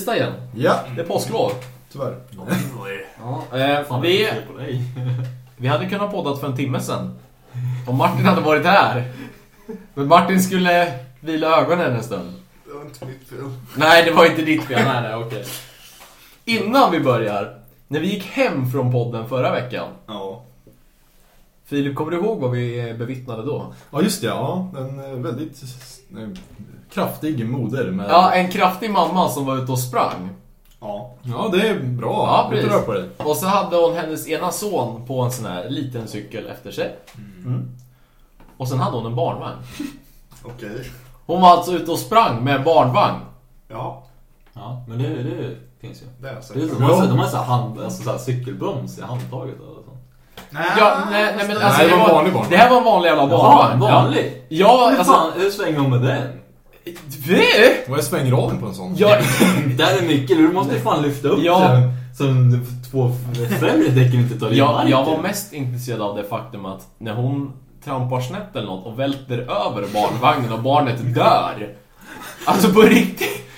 tisdag igen. Ja, Det är påsklov. tyvärr. Ja, eh, vi, vi hade kunnat poddat för en timme sedan. Om Martin hade varit här. Men Martin skulle vila ögonen en stund. Det var inte mitt fel. Nej, det var inte ditt fel. Nej, nej, okej. Innan vi börjar. När vi gick hem från podden förra veckan. Ja. Filip, kommer du ihåg vad vi bevittnade då? Ja, just det. Ja, en eh, väldigt eh, kraftig moder med... Ja, en kraftig mamma som var ute och sprang. ja. Ja, det är bra. Ja, precis. rör på dig. Och så hade hon hennes ena son på en sån här liten cykel efter sig. Mm. Och sen hade hon en barnvagn. Okej. Hon var alltså ute och sprang med en barnvagn. Ja, Ja, men det, det finns ju. det har jag sett. Det är, de har, så- de har så här hand, alltså så här cykelbroms i handtaget och sånt. Nej, Ja, nej, nej men alltså, Nej, det var en var, vanlig barnvagn. Det här var en vanlig jävla barnvagn. vanlig? Ja, alltså... hur svänger hon med den? Det? Vad är svängraden på en sån? Ja, Där är mycket, du måste ju fan lyfta upp Ja. den. Som två främre däcken inte tar i jag, marken. jag var mest intresserad av det faktum att när hon trampar snett eller något och välter över barnvagnen och barnet dör. Alltså på riktigt.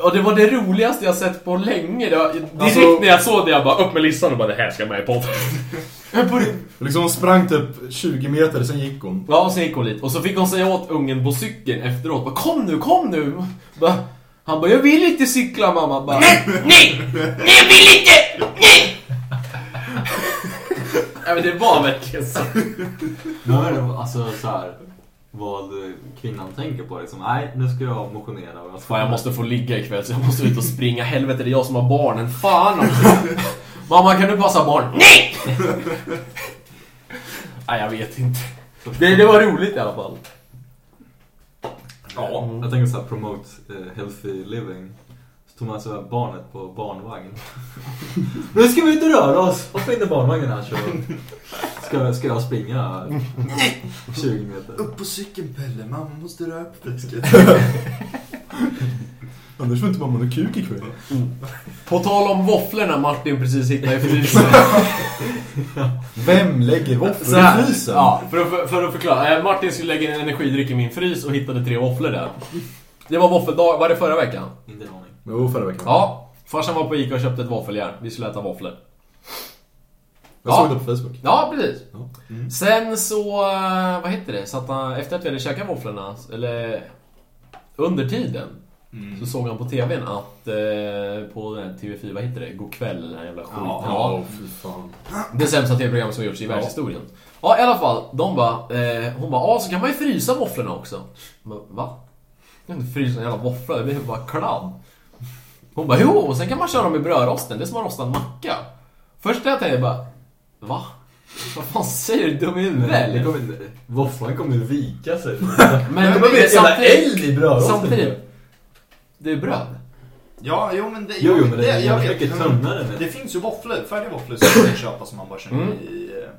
Och det var det roligaste jag sett på länge. Det var, direkt Alltså- när jag såg det, jag bara upp med listan och bara det här ska med i podden. Liksom hon sprang typ 20 meter, sen gick hon. Ja, och så gick hon dit. Och så fick hon säga åt ungen på cykeln efteråt. Bara, kom nu, kom nu! Bara, han bara, jag vill inte cykla mamma. Bara, nej, nej, nej, jag vill inte! Nej! ja, men det var verkligen så. Det alltså så här vad kvinnan tänker på liksom, nej nu ska jag motionera och jag ska... Fan, jag måste få ligga ikväll så jag måste ut och springa. Helvete, det är jag som har barnen. Fan också. Mamma, kan du passa barn? Nej! Nej, jag vet inte. Det, det var roligt i alla fall. Ja, jag tänker så här promote eh, healthy living. Tog man så här barnet på barnvagn. nu ska vi och röra oss! Hoppa in i barnvagnen här så ska, ska jag springa 20 meter. Upp på cykeln Pelle, mamma måste röra på fläsket. Annars får inte mamma någon kuk ikväll. På tal om våfflorna Martin precis hittade i frysen. Vem lägger våfflor i frysen? Ja, för att, för att förklara. Eh, Martin skulle lägga en energidryck i min frys och hittade tre våfflor där. Det var våffeldag, var det förra veckan? Inte aning. Jo, förra veckan. Ja. Farsan var på Ica och köpte ett våffeljärn. Vi skulle äta våfflor. Jag Ja. såg det på Facebook. Ja, precis. Ja. Sen så, eh, vad heter det? Så att han, efter att vi hade käkat våfflorna, eller under tiden, så såg han på TVn att eh, på den här TV4, vad heter det? God kväll, den här jävla skiten. Ja, fy fan. Det sämsta tv-programmet som gjorts i världshistorien. Ja, i alla fall. De bara, eh, hon bara, ja så kan man ju frysa våfflorna också. Bara, Va? Jag kan inte frysa en jävla våffla, det blir bara kladd. Hon bara, jo, och sen kan man köra dem i brödrosten, det är som att rosta en macka. Först jag tänkte bara, va? Vad fan säger du? Dum i huvudet Det eller? våfflan kommer ju vika sig. Men det kommer bli ett jävla eld i brödrosten. Samtidigt. Det är bröd. Ja, jo men det... Jo, jo, men det är jag mycket vet. tunnare med. Det finns ju våfflor, färdiga våfflor som man kan köpa som man bara känner Mm. i... eh,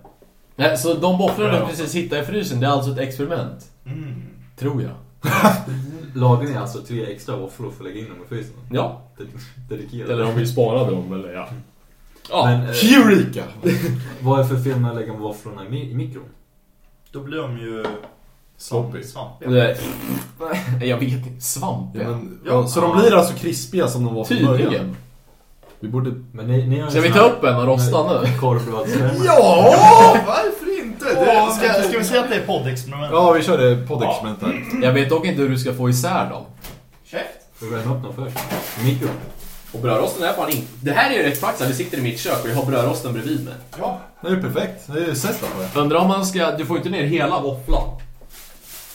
Nej, så de våfflorna du precis hittade i frysen, det är alltså ett experiment. Mm. Tror jag. Lagen är alltså tre extra våfflor för att lägga in dem i frysen. Ja. Ded- Dedikerade. Eller om vi sparar dem, eller ja. Ja. Men, eh, Eureka! vad är för fel med att lägga våfflorna i, mi- i mikron? Då blir de ju... Sloppy. Svampiga. Nej, jag vet inte. Svamp, Ja, men, Ja. ja, så de blir alltså krispiga som de var från början? Tydligen. Vi borde... Men ni, ni har ju Ska vi ta här- upp en och rosta nu? Korvbrödsremmar. Ja, varför inte? Det, ska, ska vi säga att det är poddexperiment? Ja, vi kör det poddexperiment här. Jag vet dock inte hur du ska få isär dem. Käft. Får vi värma upp dem först? I mikron? Och brödrosten är fan inte... Det här är ju rätt praktiskt. Vi sitter i mitt kök och jag har brödrosten bredvid mig. Ja. Det är ju perfekt. Det är ju setup på det. Undrar om man ska... Du får inte ner hela våfflan.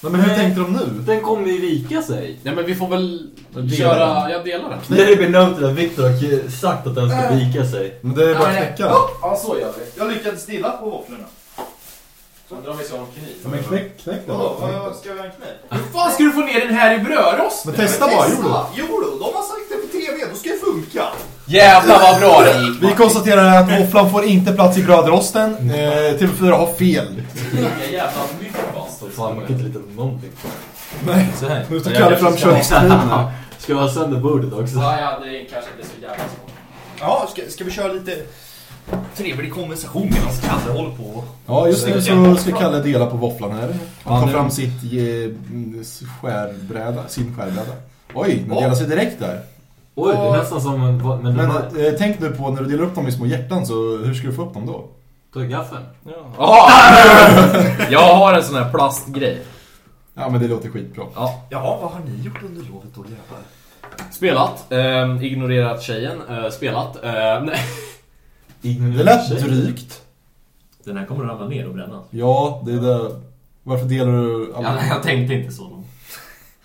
Nej, men hur Nej. tänkte de nu? Den kommer ju vika sig. Nej men vi får väl dela köra... Jag delar den. Det är benotet att Viktor har sagt att den ska vika sig. Men det är bara att knäcka. Ja, så gör vi. Jag lyckades dela på våfflorna. Undrar om vi ska ha en kniv. Ja, men knäck, knäck den Vadå, då. vad ska vi ha en kniv? Hur fan ska du få ner den här i brödrosten? Men testa bara, jo då. Jo då, de har sagt det på TV, då ska det funka. Jävlar vad bra det gick. Vi konstaterar att våfflan får inte plats i brödrosten. Eh, TV4 har fel. Vilka jävla mycket fan, man kan inte lita på någonting. Nej. Så här. Nu tar Kalle fram här. Ska vi ha sönder bordet också? Ja, ja, det är kanske inte så jävla svårt. Ja, ska, ska vi köra lite trevlig konversation medan Kalle håller på. Ja, just nu så ska Kalle dela på våfflan här. Ja, Han tar nu- fram sitt eh, skärbräda, sin skärbräda. Oj, den delar sig direkt där. Oj, det är nästan som en... Men, Men Men, eh, tänk nu på när du delar upp dem i små hjärtan så hur ska du få upp dem då? Ta gaffeln. Ja. Jag har en sån här plastgrej. Ja men det låter skitbra. Ja. Ja, vad har ni gjort under lovet då grabbar? Spelat, eh, ignorerat tjejen, eh, spelat. Eh, nej. Det lät drygt. Den här kommer att ramla ner och brännas. Ja, det är det. Varför delar du Ja, nej, jag tänkte inte så långt.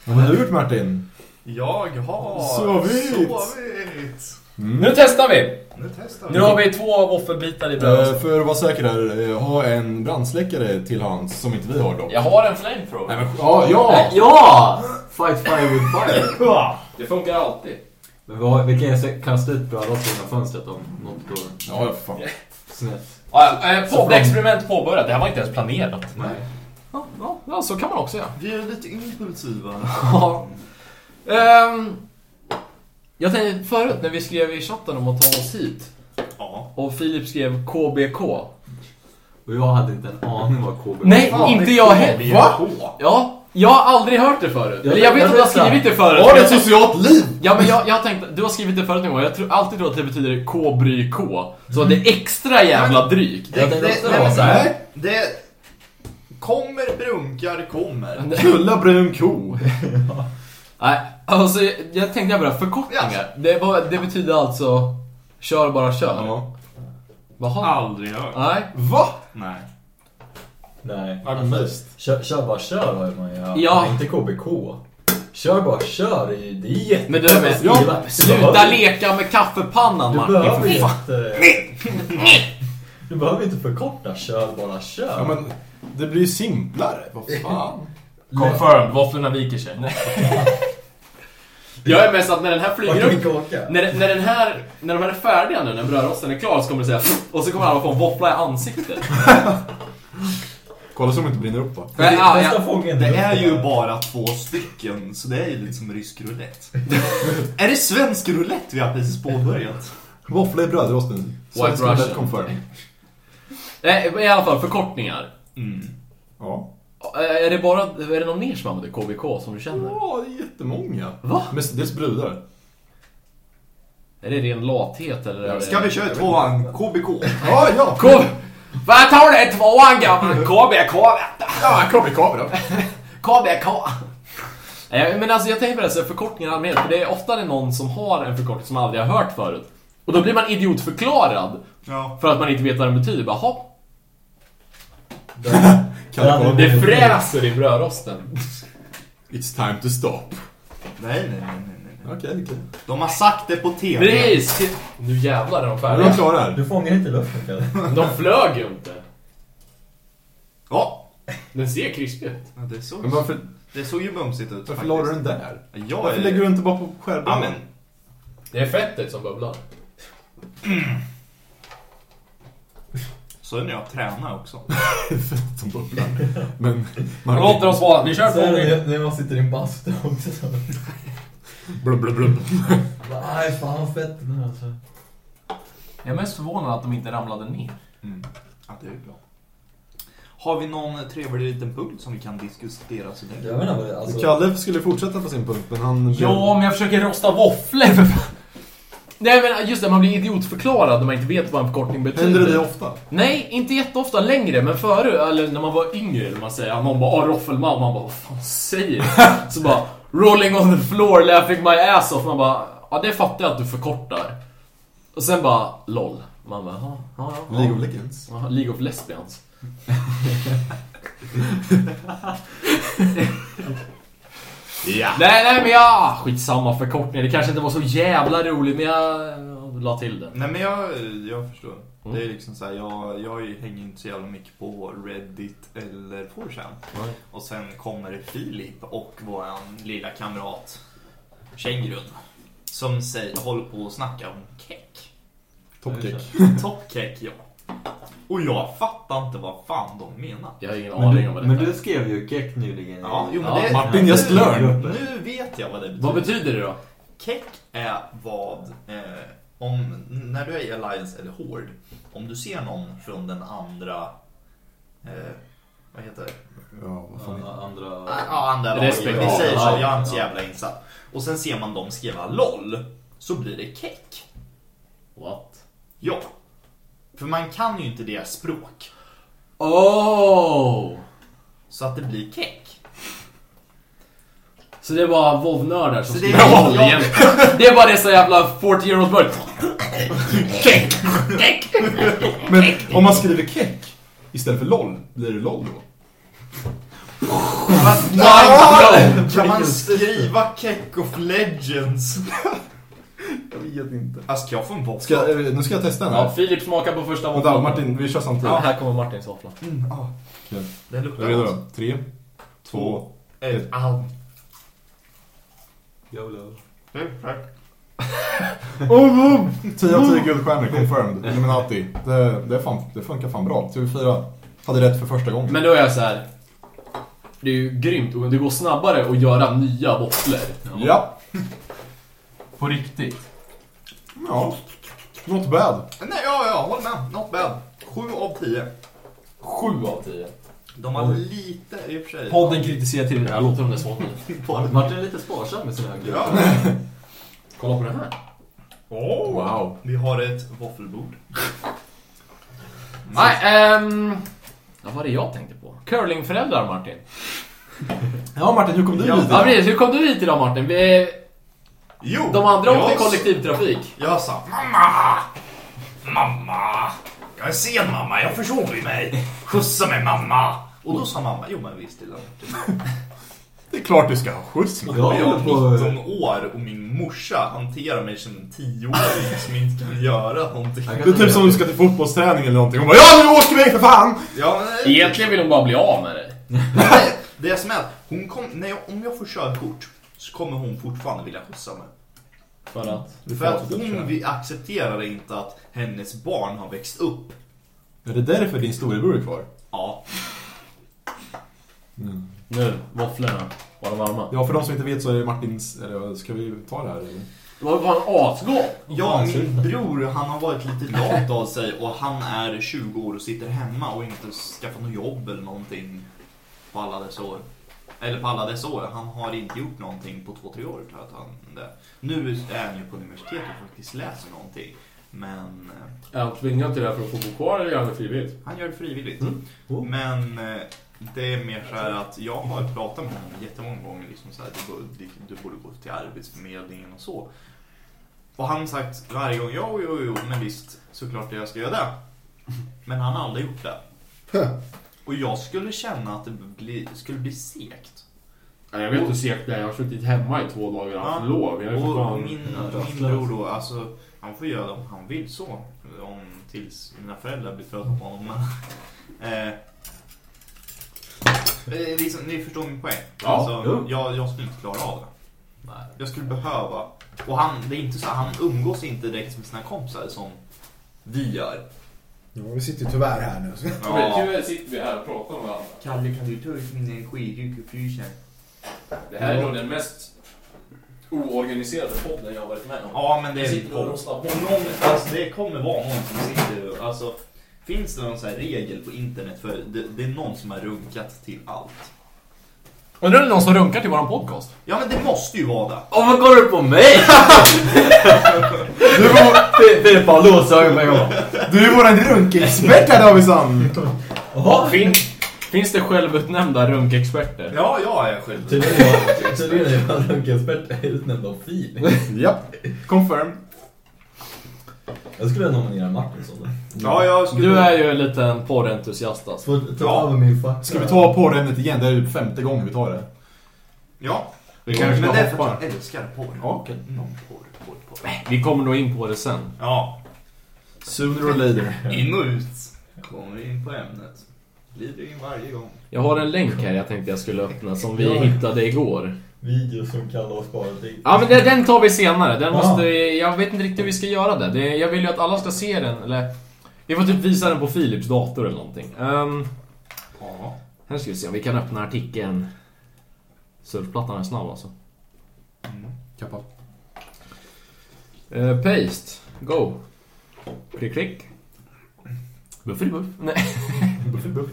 Vad har du gjort Martin? Jag har Sovit. sovit. Mm. Nu testar vi! Nu testar Nu har vi två våffelbitar i brödet. Eh, för att vara säker här, eh, ha en brandsläckare till hands som inte vi har dock. Jag har en flamethrower. Nej, men, ja, ja! Ja! Fight fire with fire. Det funkar alltid. Men vi, har, vi kan ju kasta ut brödrosten genom fönstret om något går Ja, fan. snett. Ja, ja, eh, Poddexperiment påbörjat. Det här var inte ens planerat. Nej. Ja, ja, ja, så kan man också göra. Vi är lite impulsiva. Ja. Ehm, jag tänkte förut när vi skrev i chatten om att ta oss hit. Ja. Och Filip skrev KBK. Och jag hade inte en aning vad KB Nej, var. inte jag heller. Va? Ja, jag har aldrig hört det förut. Jag Eller jag vet jag att du har det. skrivit det förut. Har du ett socialt liv? Ja men jag, jag tänkte, du har skrivit det förut någon gång, jag tror alltid tror att det betyder K-bry K. Så det är extra jävla drygt. Det, det, nej, det kommer, brunkar, kommer. Knulla brun ko. Nej, alltså jag tänkte jag bara förkortningar. Det, var, det betyder alltså kör bara kör. Ja. Jaha. Aldrig hört. Nej. Va? Nej. Nej. Ja, men visst. Kör, kör bara kör har man ju Ja. men inte KBK. Kör bara kör, det är ju det är jätte... Men det där med, Ja, sluta leka med kaffepannan Du Martin. behöver inte... Du behöver inte förkorta kör bara kör. Ja, men det blir ju simplare. Vad fan? Confirmed, våfflorna viker sig. Jag är mest att när den här flyger upp När, när den här, när de här är färdiga nu, när brödrosten är klar så kommer det säga och så kommer alla få en våffla i ansiktet. Kolla så de inte brinner upp va? Nej, ja, ja. fången Det är ju bara två stycken, så det är ju lite som rysk roulette. är det svensk roulette vi har precis påbörjat? Våffla i brödrosten. White Russian. confirmed. Nej, i alla fall förkortningar. Mm. Ja. Är det bara, är det någon mer som använder KBK som du känner? Ja, det är jättemånga. Va? Mestadels brudar. Är det ren lathet eller? Det... Ska vi köra tvåan KBK? Ja, ja! K... Vad tar det tvåan gammal? KBK vet du. Ja, KBK då. KBK. Men alltså jag tänker på det, så förkortningar i allmänhet, för det är ofta det någon som har en förkortning som aldrig har hört förut. Och då blir man idiotförklarad Ja. för att man inte vet vad den betyder. Bara, "Jaha, Kalle, kolla. det fräser i brödrosten. It's time to stop. Nej, nej, nej. Okej, okej. De har sagt det på TV. Precis! Nu jävlar är de Är färdiga. de klara här? Du fångar inte luften Kalle. De flög ju inte. Ja. Den ser krispig ut. Ja, Det såg, Men varför, det såg ju bumsigt ut varför la du den där? Jag Varför är... lägger du inte bara på Ja, skärbrädan? men... Det är fettet som bubblar. Så är det när jag tränar också. Fett som bubblar. Men... Låt oss vara, vi kör Så är på. det när man sitter i en bastu också. Blub, blub, blub. Nej, fan vad fett den här alltså. Jag är mest förvånad att de inte ramlade ner. Mm. Ja, det är ju bra. Har vi någon trevlig liten punkt som vi kan diskutera så länge? Jag menar det alltså... Kalle skulle fortsätta på sin punkt, men han... Ja, men jag försöker rosta våfflor för fan. Nej men just det, man blir idiotförklarad när man inte vet vad en förkortning betyder. Händer det dig ofta? Nej, inte jätteofta längre, men förut, eller när man var yngre, när man säger, någon bara ah, roffelman, man bara vad fan säger du? Så bara rolling on the floor, laughing my ass off, man bara ja det fattar jag att du förkortar. Och sen bara LOL. Man bara ja, ja, ja. League of Legends. Ja, League of Lesbians. Ja. Nej, nej men jag... Skitsamma förkortningar, det kanske inte var så jävla roligt, men jag la till det. Nej men jag, jag förstår. Mm. Det är liksom så här, jag, jag hänger inte så jävla mycket på Reddit eller 4chan. Nej. Och sen kommer Filip och våran lilla kamrat Känggrund. Som säger, håller på att snacka om keck. Topkick. Toppkeck, ja. Och jag fattar inte vad fan de menar. Jag har ingen Men aning om vad du, det men är. du skrev ju Keck nyligen. Ja, jo, men Ja, det, Martin just learned. Nu vet jag vad det betyder. Vad betyder det då? Keck är vad eh, om, när du är i Alliance eller Horde, om du ser någon från den andra, eh, vad heter det? Ja, vad fan. Andra... Ja, andra laget. Respektive. Vi säger så, Ja, jag är inte så jävla insatt. Och sen ser man dem skriva LOL, så blir det keck. What? Ja. För man kan ju inte deras språk. Oh! Så att det blir keck. Så det är bara WoW-nördar som Så det skriver är- LOL ja. egentligen. Det är bara det så jävla 40 year old bird. Keck! Keck! Men om man skriver keck istället för LOL, blir det LOL då? Kan man skriva Keck of Legends? Jag vet inte. Alltså, ska jag få en eh, nu ska jag testa den här. Ja, Filip smakar på första Vänta, våfflan. Martin, vi kör samtidigt. Ja, här kommer Martins våffla. Mm, ja. Okej. Den Är luktar du redo gott. då? Tre, två... Eh, ah. YOLO. Oh, oh. 10 av 10 guldstjärnor, confirmed. Illuminati. Det, det, är fan, det funkar fan bra. TV4 hade rätt för första gången. Men då är jag så här. Det är ju grymt och det går snabbare att göra nya våfflor. Ja. På riktigt? Ja. Not bad. Nej, ja, ja, håll med. Not bad. 7 av 10. 7 av 10. De var lite, i och för sig. Podden kritiserar till Jag låter dem där svanen. Martin är lite sparsam med sina grejer. Ja. Kolla på det här. Oh. Wow. Vi har ett våffelbord. Nej, ehm... Vad var det jag tänkte på? Curlingföräldrar Martin. Ja Martin, hur kom du hit? Ja precis, hur kom du hit idag Martin? Vi, Jo! de andra åkte jag- kollektivtrafik. Jag sa Mamma! Mamma! Jag är sen mamma, jag försover mig. Skjutsa mig mamma! Och då sa mamma, jo men visst Martin. Det är klart du ska ha skjuts. Jag Jag är håller på... 19 år och min morsa hanterar mig som en 10-åring som inte kan göra någonting. Det är typ som om du ska till fotbollsträning eller någonting. Hon bara ja nu åker vi för fan! Ja, men, Egentligen vill hon bara bli av med dig. Det som är att hon kom, när jag, om jag får körkort så kommer hon fortfarande vilja skjutsa mig. För att? För att hon vi accepterar inte att hennes barn har växt upp. Är det därför din storebror är kvar? Ja. Nu, våfflorna. Var de varma? Ja, för de som inte vet så är det Martins... Eller ska vi ta det här? Eller? Det var fan asgott! Ja, min bror han har varit lite lat av sig och han är 20 år och sitter hemma och inte skaffat något jobb eller någonting på alla dessa år. Eller på alla dessa år. Han har inte gjort någonting på två, tre år tror jag att han det. Nu är han ju på universitetet och faktiskt läser någonting. Men eh, Är han tvingad till det här för att få bo kvar eller gör han det frivilligt? han gör det frivilligt. Oh. Men eh, det är mer så här att jag har pratat med honom jättemånga gånger. Liksom så här, du, borde, du borde gå till Arbetsförmedlingen och så. Och han har sagt varje gång, jo, jo, jo, men visst, såklart jag ska göra det. Men han har aldrig gjort det. Och jag skulle känna att det bli, skulle bli segt. Ja, jag vet hur segt det är. Jag har suttit hemma i två dagar och haft lov. Jag är och fan... min, Ja, min bror då, alltså, han får göra om han vill så. Om, tills mina föräldrar blir trötta på honom. Men, eh, liksom, ni förstår min poäng. Ja, alltså, jo. jag, jag skulle inte klara av det. Nej. Jag skulle behöva. Och han, det är inte så, han umgås inte direkt med sina kompisar som vi gör. Ja, vi sitter tyvärr här nu. så- Men nu sitter vi här och pratar om varandra. Kalle, kan du ta ut min energidryck ur frysen? Det här är nog den mest oorganiserade podden jag har varit med om. Ja, men det Vi är sitter och rostar på. Och någon, alltså, det kommer vara någon som sitter och, alltså, Finns det någon sån här regel på internet för det, det är någon som har runkat till allt? Undrar om det är någon som runkar till våran podcast? Ja men det måste ju vara det. Åh, vad går du på mig? Du, var, Filip bara låser ögonen med en gång. du är våran runkexpert här Davidsson! Fin, finns det självutnämnda runkexperter? Ja, jag är själv. Tydligen är- jag runkexpert utnämnd av Filip. Ja, confirm. Jag skulle nominera Martin som det. Ja, jag skulle... Du är ju en liten porrentusiast alltså. Får ta Ja. över min facka. Ska vi ta på det ämnet igen? Det är ju femte gången vi tar det. Ja. Vi kanske men det är för att jag älskar porr. Ja, okej. Mm, porr, porr, porr. Vi kommer nog in på det sen. Ja. Sooner or later. In och ut. Kommer vi in på ämnet. Glider in varje gång. Jag har en länk här jag tänkte jag skulle öppna som vi hittade igår. Video som Kalle har sparat in. Ja men det, den tar vi senare. Den måste, jag vet inte riktigt hur vi ska göra det. det. Jag vill ju att alla ska se den. Eller, vi får typ visa den på Philips dator eller någonting. Um, Ja. här ska vi se om vi kan öppna artikeln. Surfplattan är snabb alltså. Kappa. Eh, paste. Go. Klick, klick. Buffelibuff. Nej. Buffelibuff.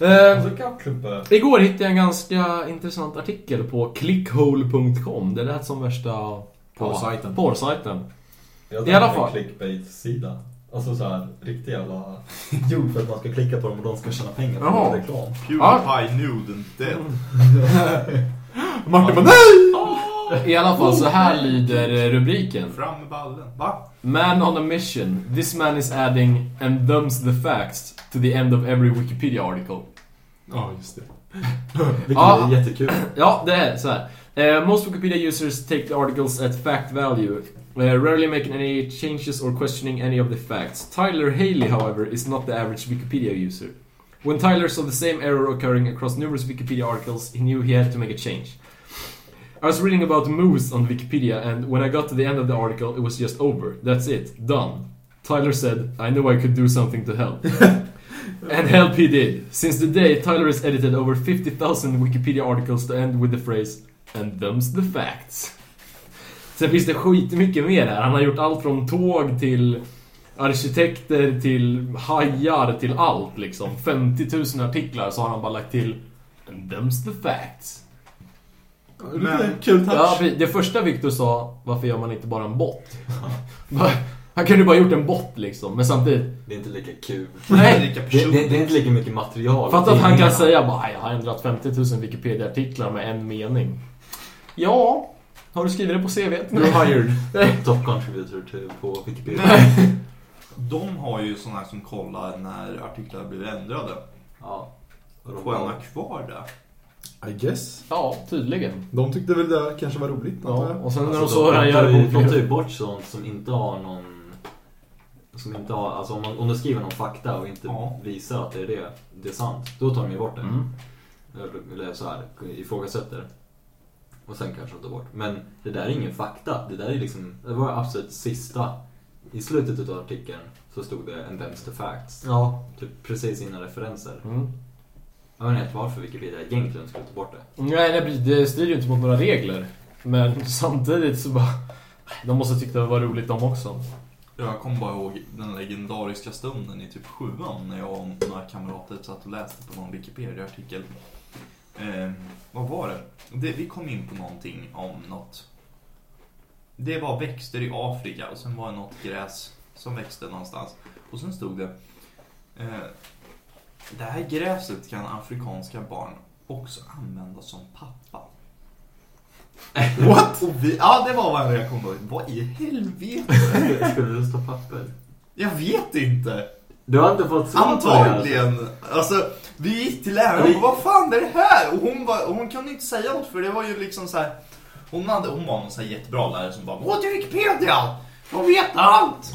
Eh, Så kappklubbor. igår hittade jag en ganska intressant artikel på clickhole.com. Det lät som värsta... Porrsajten. Porrsajten. I alla fall. clickbait-sida. Alltså så här riktig jävla gjord för att man ska klicka på dem och de ska tjäna pengar på reklam. Pewdiepie nude and dead. Martin bara nej! I alla fall, så här lyder rubriken. Fram med ballen. Va? Man on a mission. This man is adding and thumbs the facts to the end of every Wikipedia article. Ja, just det. Vilket Ja. är jättekul. Ja, det är så. Eh, most Wikipedia users take the articles at fact value, uh, rarely making any changes or questioning any of the facts. Tyler Haley, however, is not the average Wikipedia user. When Tyler saw the same error occurring across numerous Wikipedia articles, he knew he had to make a change. I was reading about moose on Wikipedia, and when I got to the end of the article, it was just over. That's it. Done. Tyler said, I knew I could do something to help. and help he did. Since the day, Tyler has edited over 50,000 Wikipedia articles to end with the phrase And them's the facts. Sen finns det skitmycket mer här. Han har gjort allt från tåg till arkitekter till hajar till allt liksom. 50 000 artiklar så har han bara lagt till And them's the facts. Men, kul touch. Ja, det första Victor sa, varför gör man inte bara en bot? Han kunde ju bara gjort en bot liksom, men samtidigt... Det är inte lika kul. Nej, Lika Det, det, det är inte lika mycket material. Fatta att han kan säga bara, "Nej, jag har ändrat 50 000 Wikipedia-artiklar med en mening. Ja, har du skrivit det på CVt? You're hired. Top contributor till, på Wikipedia. Men de har ju sådana som kollar när artiklar blir ändrade. Ja. Får jag bara- ha kvar det? I guess. Ja, tydligen. De tyckte väl det kanske var roligt. Ja, och sen när de Alltså, såg han de, gör tar det ju- på de tar ju bort sånt som inte har någon... Som inte har, alltså om, man, om du skriver någon fakta och inte Ja. visar att det är det, det är sant, då tar de ju bort det. Mm. Eller- så här, ifrågasätter. Och sen kanske de tar bort. Men det där är ingen fakta. Det där är liksom, det var absolut sista. I slutet av artikeln så stod det en them's the facts. Ja. Typ precis innan referenser. Mm. Jag vet inte varför Wikipedia egentligen skulle ta bort det. Nej, nej, det strider ju inte mot några regler. Men samtidigt så bara... De måste tycka det var roligt de också. Jag kommer bara ihåg den legendariska stunden i typ sjuan när jag och några kamrater satt och läste på någon Wikipedia-artikel. Eh, vad var det? det? Vi kom in på någonting om något. Det var växter i Afrika och sen var det något gräs som växte någonstans. Och sen stod det eh, Det här gräset kan afrikanska barn också använda som pappa. What? Och vi, ja, det var vad jag kom på. Vad i helvete? Skulle det stå papper? Jag vet inte. Du har inte fått svar på det alltså? Antagligen. Alltså, vi gick till läraren och Vi- vad fan är det här? Och hon, var, och hon kunde inte säga något för det var ju liksom så här. Hon, hade, hon var någon så här jättebra lärare som bara, gå till Wikipedia! De vet allt!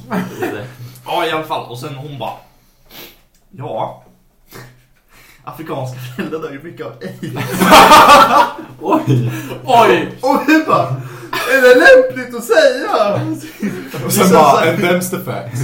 Ja, i alla fall. Och sen hon bara, ja. Afrikanska föräldrar dör ju mycket av aids. Oj! Oj! Och vi bara, är det lämpligt att säga? Och sen bara, and them's the facts.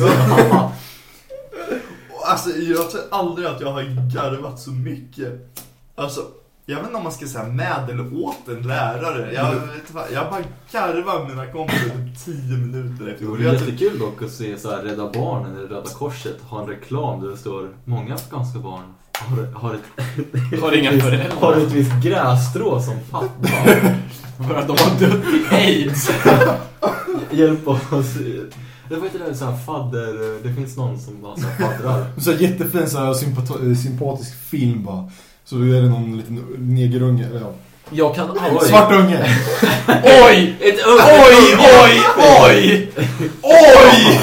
Alltså jag tror aldrig att jag har garvat så mycket. Alltså, jag vet inte om man ska säga med eller åt en lärare. Jag, vet inte vad, jag bara garvar mina kompisar i tio minuter Det efter. vore Jag jättekul dock att se så här Rädda Barnen eller Röda Korset ha en reklam där det står Många afghanska barn har, har, ett, Har inga föräldrar. har ett visst grässtrå som pappa. För att de har dött i aids. Hjälp oss. Det var inte det så här fadder... Det finns någon som bara så här faddrar. Så här jättefin så här, sympato- sympatisk film bara. Så då är det någon liten negerunge, eller ja. Jag kan aldrig... Svart unge! Oj! Ett Oj, oj, oj! Oj!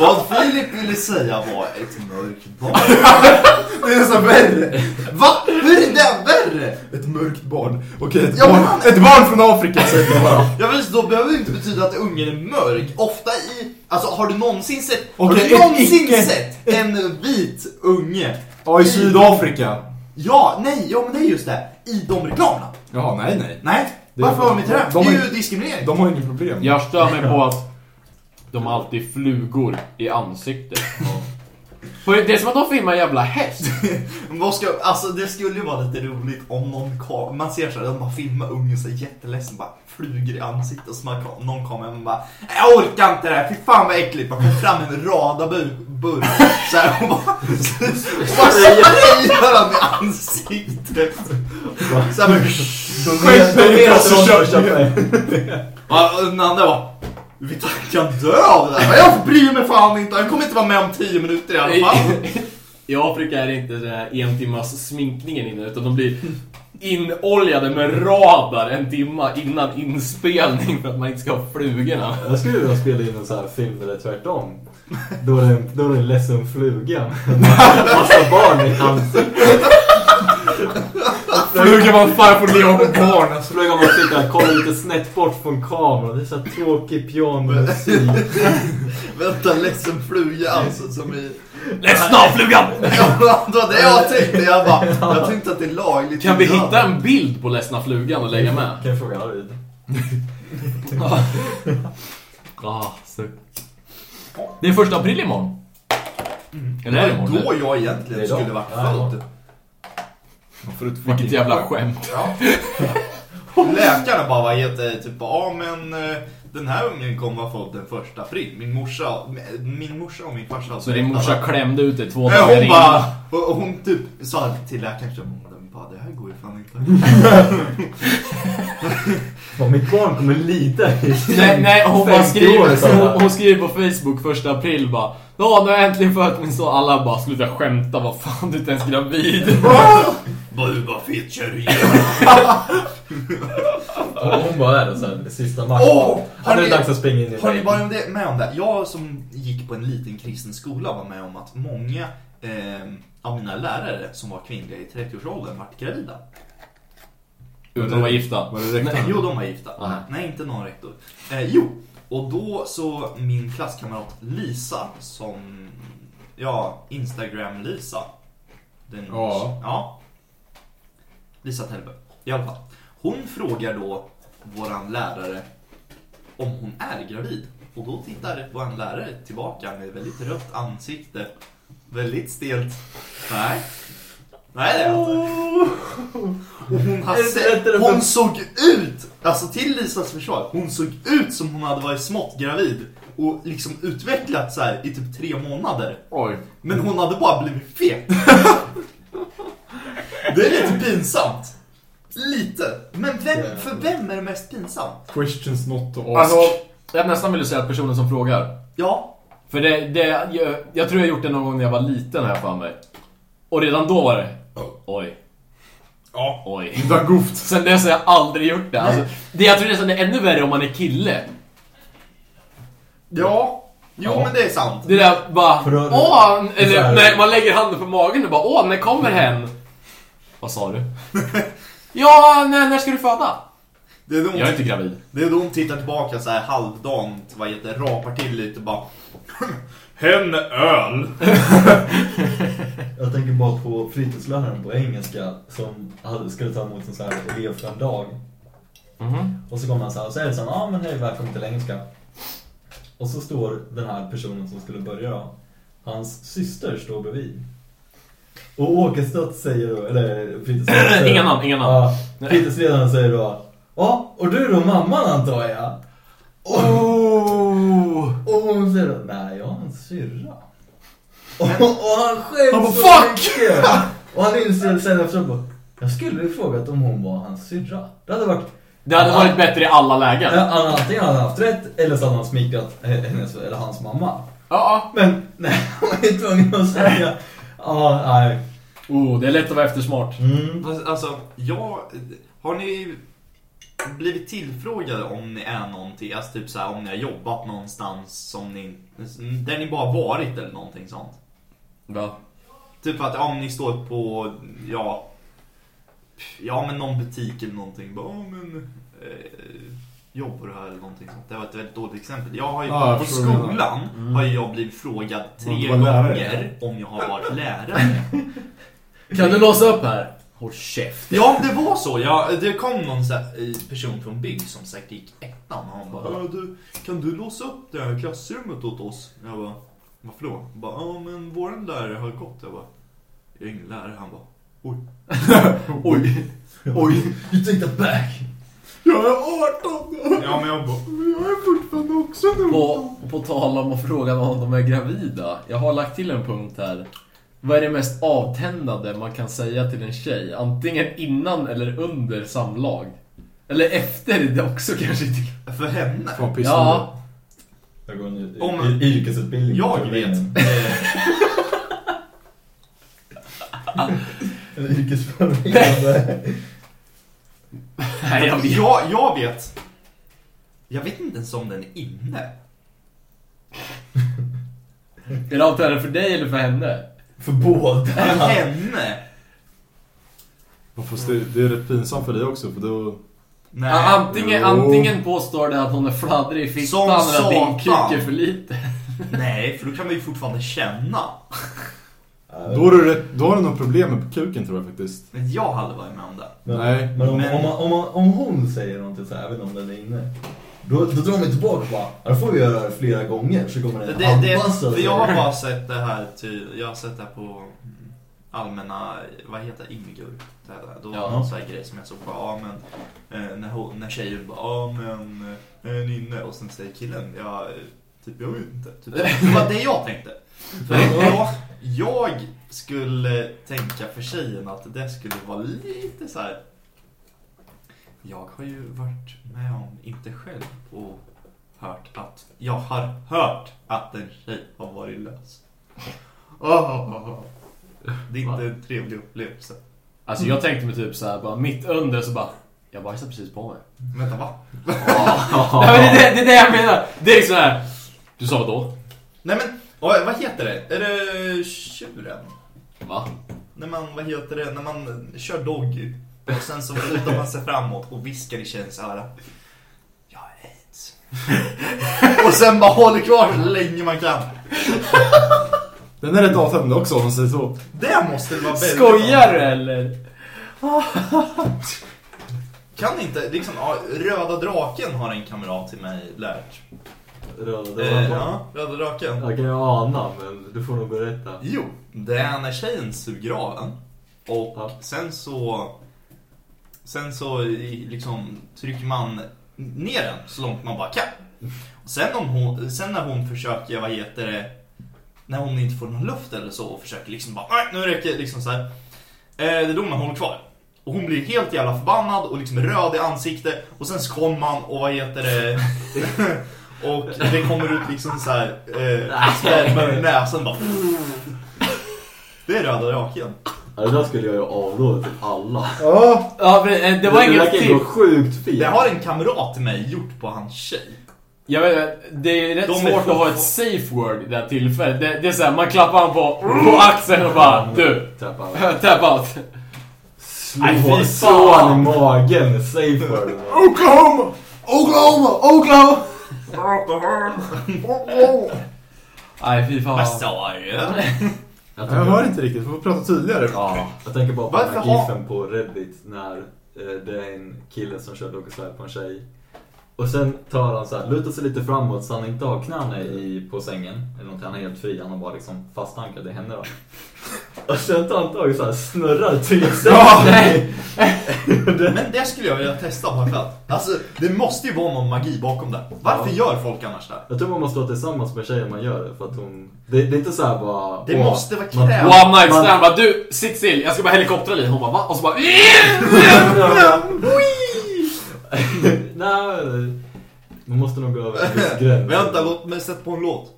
Vad Filip ville säga var ett mörkt barn. Det är nästan värre! Va? Hur är det värre? Ett mörkt barn. Okej, ett, Ja, men barn, han- ett barn från Afrika säger jag bara. Ja men då behöver det inte betyda att ungen är mörk. Ofta i... Alltså har du någonsin sett... har Okej, du ett någonsin icke- sett en vit unge? Ja, i Sydafrika. Ja, nej, ja men det är just det. I de reklamerna. Jaha, nej nej. Nej, Det- varför har de inte det? de Det har är ju diskriminering. De har inget problem. Jag stör mig på att de har alltid flugor i ansiktet. Det är som att de filmar en jävla häst. Vad ska, alltså det skulle ju vara lite roligt om någon kam- man ser så här, de bara filmar ungen så jätteledsen, bara flyger i ansiktet och så man, någon kommer och bara Jag orkar inte det här, fy fan vad äckligt. Man kommer fram med en radarburk så här och bara, och bara sprayar den i ansiktet. Så här, Ja, och den andra bara vi kan dö av det här. Jag bryr mig fan inte. Han kommer inte vara med om 10 minuter i alla fall. I Afrika är det inte den här en timmas sminkningen inne utan de blir inoljade med radar en timma innan inspelning för att man inte ska ha flugorna. Jag skulle vilja spela in en sån här film där det är tvärtom. Då är det, då är det en ledsen fluga massa barn i ansiktet. Flugan var fan får leva med barn alltså. Flugan man sitter och kollar lite snett bort från kameran. Det är så här tråkig pianomusik. Vänta, ledsen fluga alltså som i... Ledsna flugan! Ja, det var det jag tänkte. Jag bara, jag tänkte att det är lagligt. Kan vi hitta en bild på ledsna flugan och lägga med? Kan jag fråga Arvid? Ah, så. Det är första april imorgon. Eller är det imorgon? Då jag egentligen skulle varit Ja, född. Vilket jävla skämt. Läkarna bara, vad heter? Typ, ja men eh, den här ungen kommer vara född den första april. Min morsa, min morsa och min farsa Så din morsa att- klämde ut dig två dagar innan. bara, och hon typ sa till läkaren bara, det här går ju fan inte. Vad mitt barn kommer lida i Nej, nej hon bara 50 år, sa skriver, hon, hon skriver på Facebook första april bara Ja, nu har jag äntligen fött min son. Alla bara sluta skämta, vad fan du är inte ens gravid. Du bara fetkärring. Och hon bara är det sen, det sista matchen. Åh, Har har det ni- dags att springa in i Har ni väggen. varit med- med om det? Jag som gick på en liten kristen skola var med om att många eh, av mina lärare som var kvinnliga i 30-årsåldern vart gravida. Utan att vara gifta. Var det rektorn? Nej, jo, de var gifta. Nej. Nej, inte någon rektor. Eh, jo, och då så min klasskamrat Lisa som, ja, Instagram-Lisa. Den, Ja. ja. Lisa Tellberg. I alla fall. Hon frågar då våran lärare om hon är gravid. Och då tittar våran lärare tillbaka med väldigt rött ansikte. Väldigt stelt. Nej. Nej det är jag inte. Och hon, har sett, hon såg ut, alltså till Lisas försvar, hon såg ut som hon hade varit smått gravid. Och liksom utvecklat så här i typ tre månader. Oj. Men hon hade bara blivit fet. det är lite pinsamt. Lite. Men vem, för vem är det mest pinsamt? Questions not to ask. Alltså, jag nästan vill säga att personen som frågar. Ja, För det, det jag, jag tror jag gjort det någon gång när jag var liten jag för mig. Och redan då var det Oj. Ja. Oj. Du har goft. Sen dess har jag aldrig gjort det. Alltså, det jag tror nästan är ännu värre om man är kille. ja. Jo Ja. men det är sant. Det där bara, åh, eller här- nej, man lägger handen på magen och bara, åh, när kommer hen? Vad sa du? ja, när, när ska du föda? Det är då hon, Jag är inte gravid. det är då hon tittar tillbaka så här halvdant, vad heter rapar till lite bara. Hen öl. Jag tänker bara på fritidsläraren på engelska som hade, skulle ta emot en sån här elev för en dag. Mhm. Och så kommer han så här och säger så här, ja men hej välkommen till engelska. Och så står den här personen som skulle börja då, hans syster står bredvid. Och Åke Stött säger då, eller fritidsledaren Inga namn, inga namn. Ja, fritidsledaren säger då, ja och du då mamman antar jag? Oh. Och hon säger då, nej jag har en syrra. Och, och han skäms Han bara, så "Fuck!" mycket. Och han inser sen efteråt bara, jag skulle ju frågat om hon var hans syrra. Det hade varit Det hade varit bättre i alla lägen. Ja, han antingen hade han haft rätt eller så hade han smickrat hennes eller hans mamma. Ja. Men nej, han var ju tvungen att säga ja, nej. Oh, det är lätt att vara eftersmart. Mm. Fast, Alltså, jag... Har ni blivit tillfrågade om ni är någonting, alltså typ så här, om ni har jobbat någonstans som ni, där ni bara varit eller någonting sånt? Va? Typ att om ni står på, ja, ja men någon butik eller någonting, bara, ja men, eh, jobbar du här eller någonting sånt. Det var ett väldigt dåligt exempel. Jag har ju, jag på skolan har ju jag blivit frågad tre var lärare. gånger om jag har varit lärare. Kan du låsa upp här? Håll käft. Ja, det var så. Ja, det kom någon så här, person från bygg som säkert gick ettan och han bara "Ja, du, Kan du låsa upp det här klassrummet åt oss? Jag bara Varför då? Jag bara, ja men våran lärare har gått. Jag bara, jag är ingen lärare. Han bara, oj. Oj. Oj. You take that back. Jag är 18! Ja men jag bara, Jag är fortfarande också en På, på tal om att fråga om de är gravida. Jag har lagt till en punkt här. Vad är det mest avtändande man kan säga till en tjej? Antingen innan eller under samlag. Eller efter det också kanske för henne. Pissar Ja. Jag går en Om- yrkesutbildning. Jag vet. En yrkesförberedande. Nej, jag vet. jag, jag vet. Jag vet inte ens om den är inne. Är det avtändande för dig eller för henne? För båda. För henne. Ja, Fast det, det är rätt pinsamt för dig också för då... Nej. Ja, antingen, antingen påstår det att hon är fladdrig i fittan eller att din kuk är för lite. Nej, för då kan man ju fortfarande känna. Då har du, rätt, då har du nog problem med kuken tror jag faktiskt. Men jag hade varit med om det. Men, Nej. men, om, Men- Om, om, om hon säger någonting så här, även om den är inne. Då, då drar man tillbaka och bara, "Ja, då får vi göra det flera gånger så kommer Det, det, anpassa för jag har bara sett det här till, jag har sett det här på allmänna, vad heter det, Imgur. Det här, då var det Ja. någon sån här grej som jag såg på, ja men eh, när, hon, när tjejen bara, ja men eh, är ni inne? Och sen säger killen, ja eh, typ jag vet inte. Typ, det var det jag tänkte. För jag, jag skulle tänka för tjejen att det skulle vara lite så här. Jag har ju varit med om, inte själv, och hört att, jag har hört att en tjej har varit lös. Åh, det är inte en trevlig upplevelse. Alltså jag tänkte mig typ såhär, bara mitt under så bara Jag bajsade precis på mig. Vänta, va? Nej, men det, det, det är det jag menar. Det är liksom här. Du sa då? Nej men, vad vad heter det? Är det tjuren? Va? När man, vad heter det, när man kör doggy och sen så lutar man sig framåt och viskar i tjejens öra. Jag har aids. och sen bara håller kvar så länge man kan. Den är rätt avtändande också om man säger så. Det måste vara väldigt... Skojar du eller? Kan inte, liksom, ja, Röda draken har en kamrat till mig lärt. Röda Eh, draken. ja, Röda draken. Jag kan ju ana, men du får nog berätta. Jo, det är när tjejen suger av en. Och Ja. sen så... Sen så liksom trycker man ner den så långt man bara kan. Och sen, om hon, sen när hon försöker, vad heter det, när hon inte får någon luft eller så och försöker liksom bara, nej nu räcker det liksom så här. Eh, det är då man håller kvar. Och hon blir helt jävla förbannad och liksom röd i ansiktet och sen så kommer man och vad heter det och det kommer ut liksom så här eh, sperma ur näsan bara Det är röda draken. Ja, det där skulle jag ju avråda till alla. Ja, Ja, men, eh, det var det inget där kan tips. gå sjukt fel. Det har en kamrat till mig gjort på hans tjej. Jag vet, det är rätt De är svårt för- att ha ett safe word i det här tillfället. Det, det är såhär, man klappar han på, på axeln och bara Du, Tappa tap out. Nej, Slå, fy slå fan. han i magen, safe word. Oklahoma! Oklahoma! Oklahoma! Nej, fy fan. Vad sa du? Jag, Jag hör inte riktigt, du får prata tydligare. Ja. jag tänker bara på Varför den här har- giffen på Reddit när eh, det är en kille som kör Dokusvärd på en tjej. Och sen tar han så här, lutar sig lite framåt så han inte har knäna i, på sängen. Eller någonting, han är helt fri, han har bara liksom fastankrat i henne då. Och sen tar han tag i så här, snurrar till sängen. Men det skulle jag vilja testa på kväll. Alltså, det måste ju vara någon magi bakom det. Varför Ja. gör folk annars det? Jag tror man måste vara tillsammans med tjejen man gör det för att hon... Det, det är inte så här bara... Det åh, måste vara kräm. One night Man- stand, bara du, sitt still, jag ska bara helikoptra lite. Hon bara va? Och så bara Nej, man måste nog gå över en viss gräns. Vänta, låt mig sätta på en låt.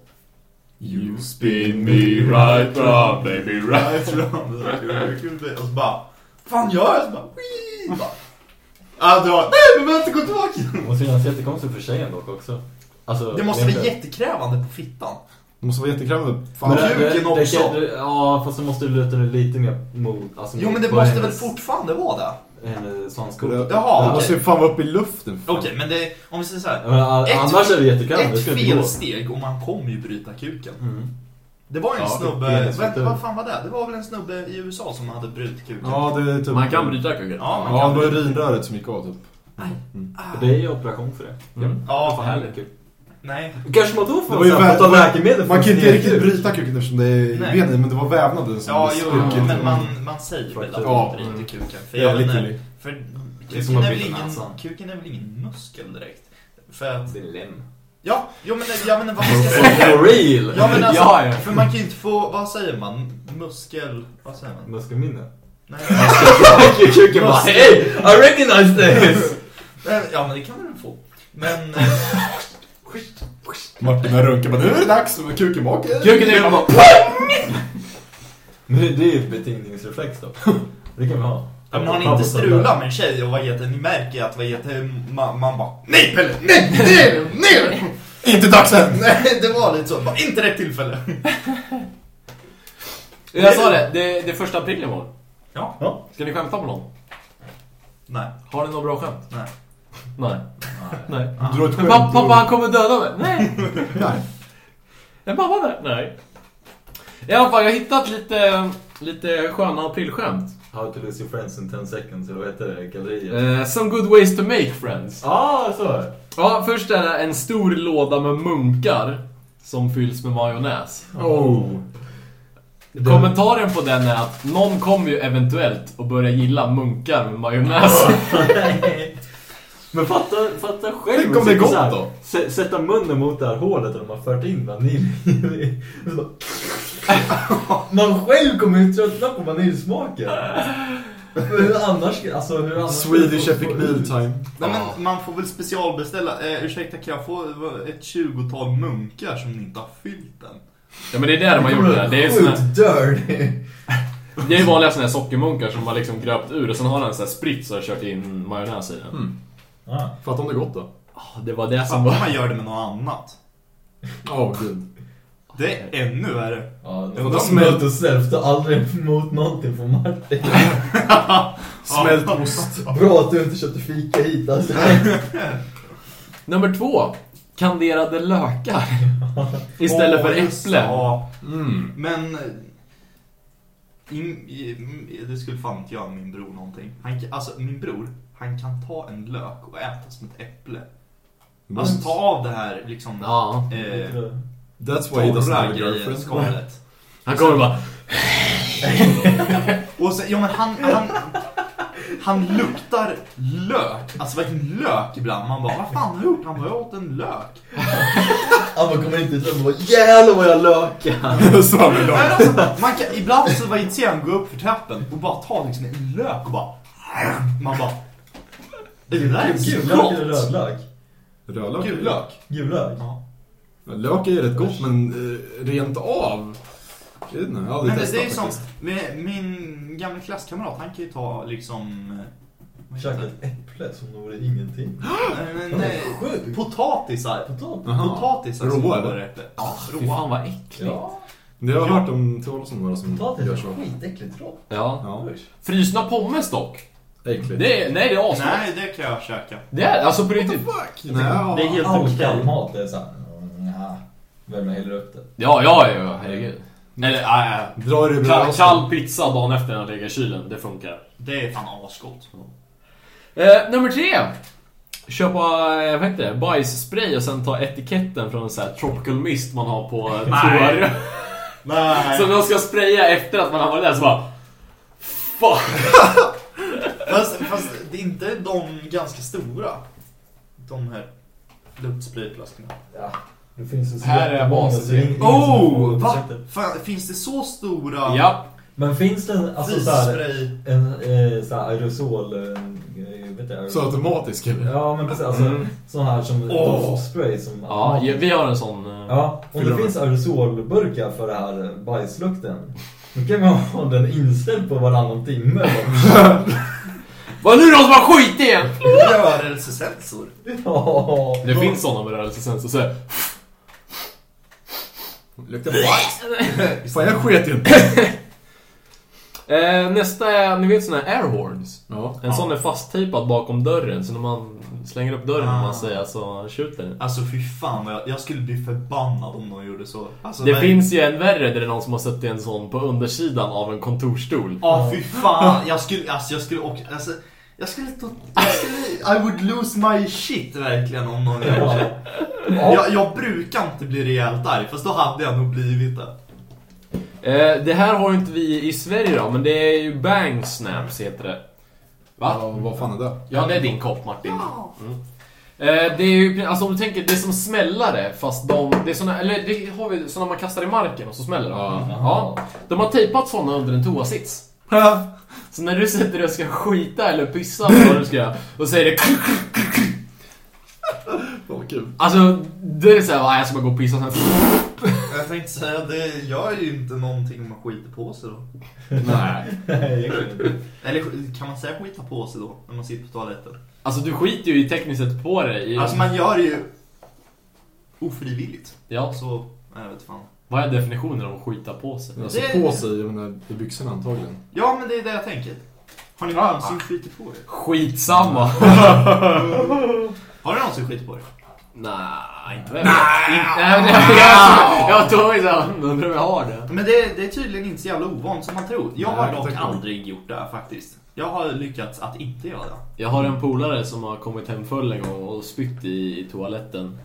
You spin me right round baby right Och så bara, fan gör jag? Så bara, wii! Bara, ah, dra. Nej, men vänta, gå tillbaka! Det måste kännas jättekonstigt för tjejen dock också. Alltså, Det måste vara inte- jättekrävande på fittan. Det måste vara jättekrävande. Fan. Men det, det, kuken det, också. kan- det, ja, fast så måste du luta dig lite mer mot... Alltså, Jo, men det på måste väl hennes- fortfarande vara det? Det, svanskot. det Jaha, måste okej. ju fan vara uppe i luften. Okej, men det, om vi säger så här. Ja, men, a- Ett- annars är det jättekrävande, det Ett felsteg och man kommer ju bryta kuken. Mm. Det var ju en Ja, snubbe, vad, vad fan var det? Det var väl en snubbe i USA som hade brutit kuken? Ja, det är typ... Man kan bryta kuken. Ja, man Ja, kan det var urinröret som gick av typ. Ah. Det är ju operation för det. Mm. Ja, Fan, härligt. Nej. Kanske man då Det får var ju så här, vä- få ta läkemedel Man kan inte riktigt bryta kuken eftersom det är i, men det var vävnaden som Ja, jo, spruckit. men man, man säger väl att man bryter kuken. För Ja, lite för kuken är, väl ingen, kuken är väl ingen muskel direkt? För att, Det är lem. ja, jo men, ja, men vad ska jag säga? For real! Ja men alltså, Ja, ja. för man kan ju inte få, vad säger man? Muskel, vad säger man? Muskelminne. Nej, Kuken bara Hey! I recognize this! nej, ja men det kan man väl få. Men, eh, Martin har runkat bara, nu är det dags med kuken bak. Kuken är bara... Men det är ju betingningsreflex då. Det kan vi ha. ja, men har ni inte strulat med en tjej och vad heter ni märker att vad heter man, man bara Nej Pelle, nej, ner, ner! Inte dags än! Nej, det var lite så, bara, inte rätt tillfälle. Jag sa det, det, det är första april imorgon. Ja. Ska ni skämta på någon? Nej. Har ni något bra skämt? Nej. Nej. Nej. Dra ett Men skämt. pappa, pappa han kommer döda mig. Nej. Nej. Är mamma där? Nej. I alla fall, jag har hittat lite, lite sköna aprilskämt. How to lose your friends in 10 seconds, eller vad heter det? Galleriet. Eh, some good ways to make friends. Ah, så. Ja, först är det en stor låda med munkar som fylls med majonnäs. Oh. Kommentaren på den är att någon kommer ju eventuellt att börja gilla munkar med majonnäs. Men fatta, fatta själv Tänk om det är gott här, då? sä- Sätta munnen mot det här hålet där de har fört in vanilj. Man själv kommer ju tröttna på vaniljsmaken. Men hur annars, alltså hur annars Swedish epic meal time. Nej men man får väl specialbeställa, eh, ursäkta kan jag få ett 20-tal munkar som ni inte har fyllt än? Ja men det är det de har gjort det. Det är, såna, Sjukt dirty. det är vanliga såna här sockermunkar som har liksom gröpt ur och sen har den så här sprits och kört in majonnäs i den. Ah. Fatta om det är gott då. Ah, Det var det som var... man gör det med något annat. Åh oh, gud. Det är ännu värre. Ja, de smält och self aldrig mot någonting från Martin. Smält ost. Bra att du inte köpte fika hit alltså. Nummer två. Kanderade lökar. Istället för Åh, just äpple. Ja, Mm. men... eh, I, i, det skulle fan inte göra min bror någonting. Han, alltså min bror, han kan ta en lök och äta som ett äpple. Alltså ta av det här liksom... Ja. Eh, That's why he doesn't have a girlfriend. skalet. Han kommer bara... Och sen, ja men han, han, han luktar lök. Alltså verkligen lök ibland. Man bara, vad fan har jag gjort? Han bara, jag åt en lök. Ja, man kommer inte ifrån och bara jävlar vad jag lökar. Så alltså, man kan, ibland så var det han gå upp för trappen och bara ta liksom en lök och bara... Man bara... Där är Gul lök eller gott! rödlök? Rödlök. Gul lök. Gul lök? Ja. Lök är ju rätt gott men eh, rent av. Jag vet inte, jag har aldrig Men det, det är ju testat som, faktiskt. med, min gamla klasskamrat, han kan ju ta liksom... eh, vad heter Käka det? ett äpple som om det vore ingenting. Nej. Sjukt. Potatisar. Potatis. Jaha. Potatisar Råa, som eller? går äpple. Ja, Fy fan råa. vad äckligt. Ja, Det har jag Ja. hört om talas om några som potatis gör är så. skitäckligt rått. Ja. Ja, Frysna pommes dock. Äckligt. Det är, nej, det är asgott. Nej, det kan jag käka. Det är alltså på riktigt. Fuck! Nej, Det är helt All okej. kall mat är såhär, nja. Vem häller upp det? Ja, ja, ja, herregud. Eller, nej, nej. Dra det i Kall, kall pizza dagen efter den ligger i kylen, det funkar. Det är fan asgott. Eh, nummer tre. Köpa, eh, vad heter det, bajsspray och sen ta etiketten från en sån här tropical mist man har på eh, Nej. toar. Nej. Som de ska spraya efter att man har varit där så bara... Fuck! Fast, fast det är inte de ganska stora. De här luftsprayflaskorna. Ja, det finns så Här är det som Oh, va? Fan, finns det så stora Ja. Men finns det en, alltså såhär, en eh, såhär aerosol, eh, vet jag, Så automatisk eller? Ja men precis, alltså Mm. sån här som Åh. doftspray som Ja, ja, vi har en sån... eh, Ja, om det de finns aerosolburkar för det här eh, bajslukten Då kan man ha den inställd på varannan timme Vad nu någon som har skit igen? Rörelsesensor. Ja, Det finns såna med rörelsesensor, så här, Luktar bajs. Fan jag sket ju inte. Eh, Nästa är, ni vet såna här airhorns? Ja. En sån är fasttejpad bakom dörren, så när man slänger upp dörren, Ah. man säger, så tjuter den. Alltså fy fan jag, jag skulle bli förbannad om någon gjorde så. Alltså, Det vad- finns ju en värre där det är någon som har i en sån på undersidan av en kontorsstol. Ja fy fan, jag skulle, alltså jag skulle åka, alltså Jag skulle, to- jag skulle... I would lose my shit verkligen om någon gör Ja. det. Jag, jag brukar inte bli rejält arg, fast då hade jag nog blivit det. Eh, det här har ju inte vi i Sverige då, men det är ju bang snaps heter det. Va? Ja, vad fan är det? Ja, det är din kopp Martin. Mm. Eh, det är ju, alltså om du tänker, det är som smällare fast de, det är såna, eller det har vi såna man kastar i marken och så smäller de. Ja. Ja. De har tejpat såna under en toasits. Så när du sätter dig och ska skita eller pissa eller vad du ska göra, då säger det kul. Alltså, det är såhär, "Ah, jag ska bara gå och pissa sen. Jag tänkte säga, det gör ju inte någonting om man skiter på sig då. Nej. Nej, inte. Eller kan man säga skita på sig då, när man sitter på toaletten? Alltså du skiter ju tekniskt sett på dig. Alltså man gör det ju ofrivilligt. Ja, Så, jag vet fan. vad är definitionen av att skita på sig? Alltså Det- på sig, jag menar, i byxorna antagligen. Ja, men det är det jag tänker. Har ni någonsin skitit på er? Skitsamma. Har ni någonsin skitit på er? Nej, inte vad jag vet. Jag- tog såhär, undrar om jag har det. Men det, det är tydligen inte så jävla ovanligt som man tror. Jag har Nej, dock aldrig gjort det faktiskt. Jag har lyckats att inte göra det. Jag har en polare som har kommit hem full en gång och spytt i, i toaletten.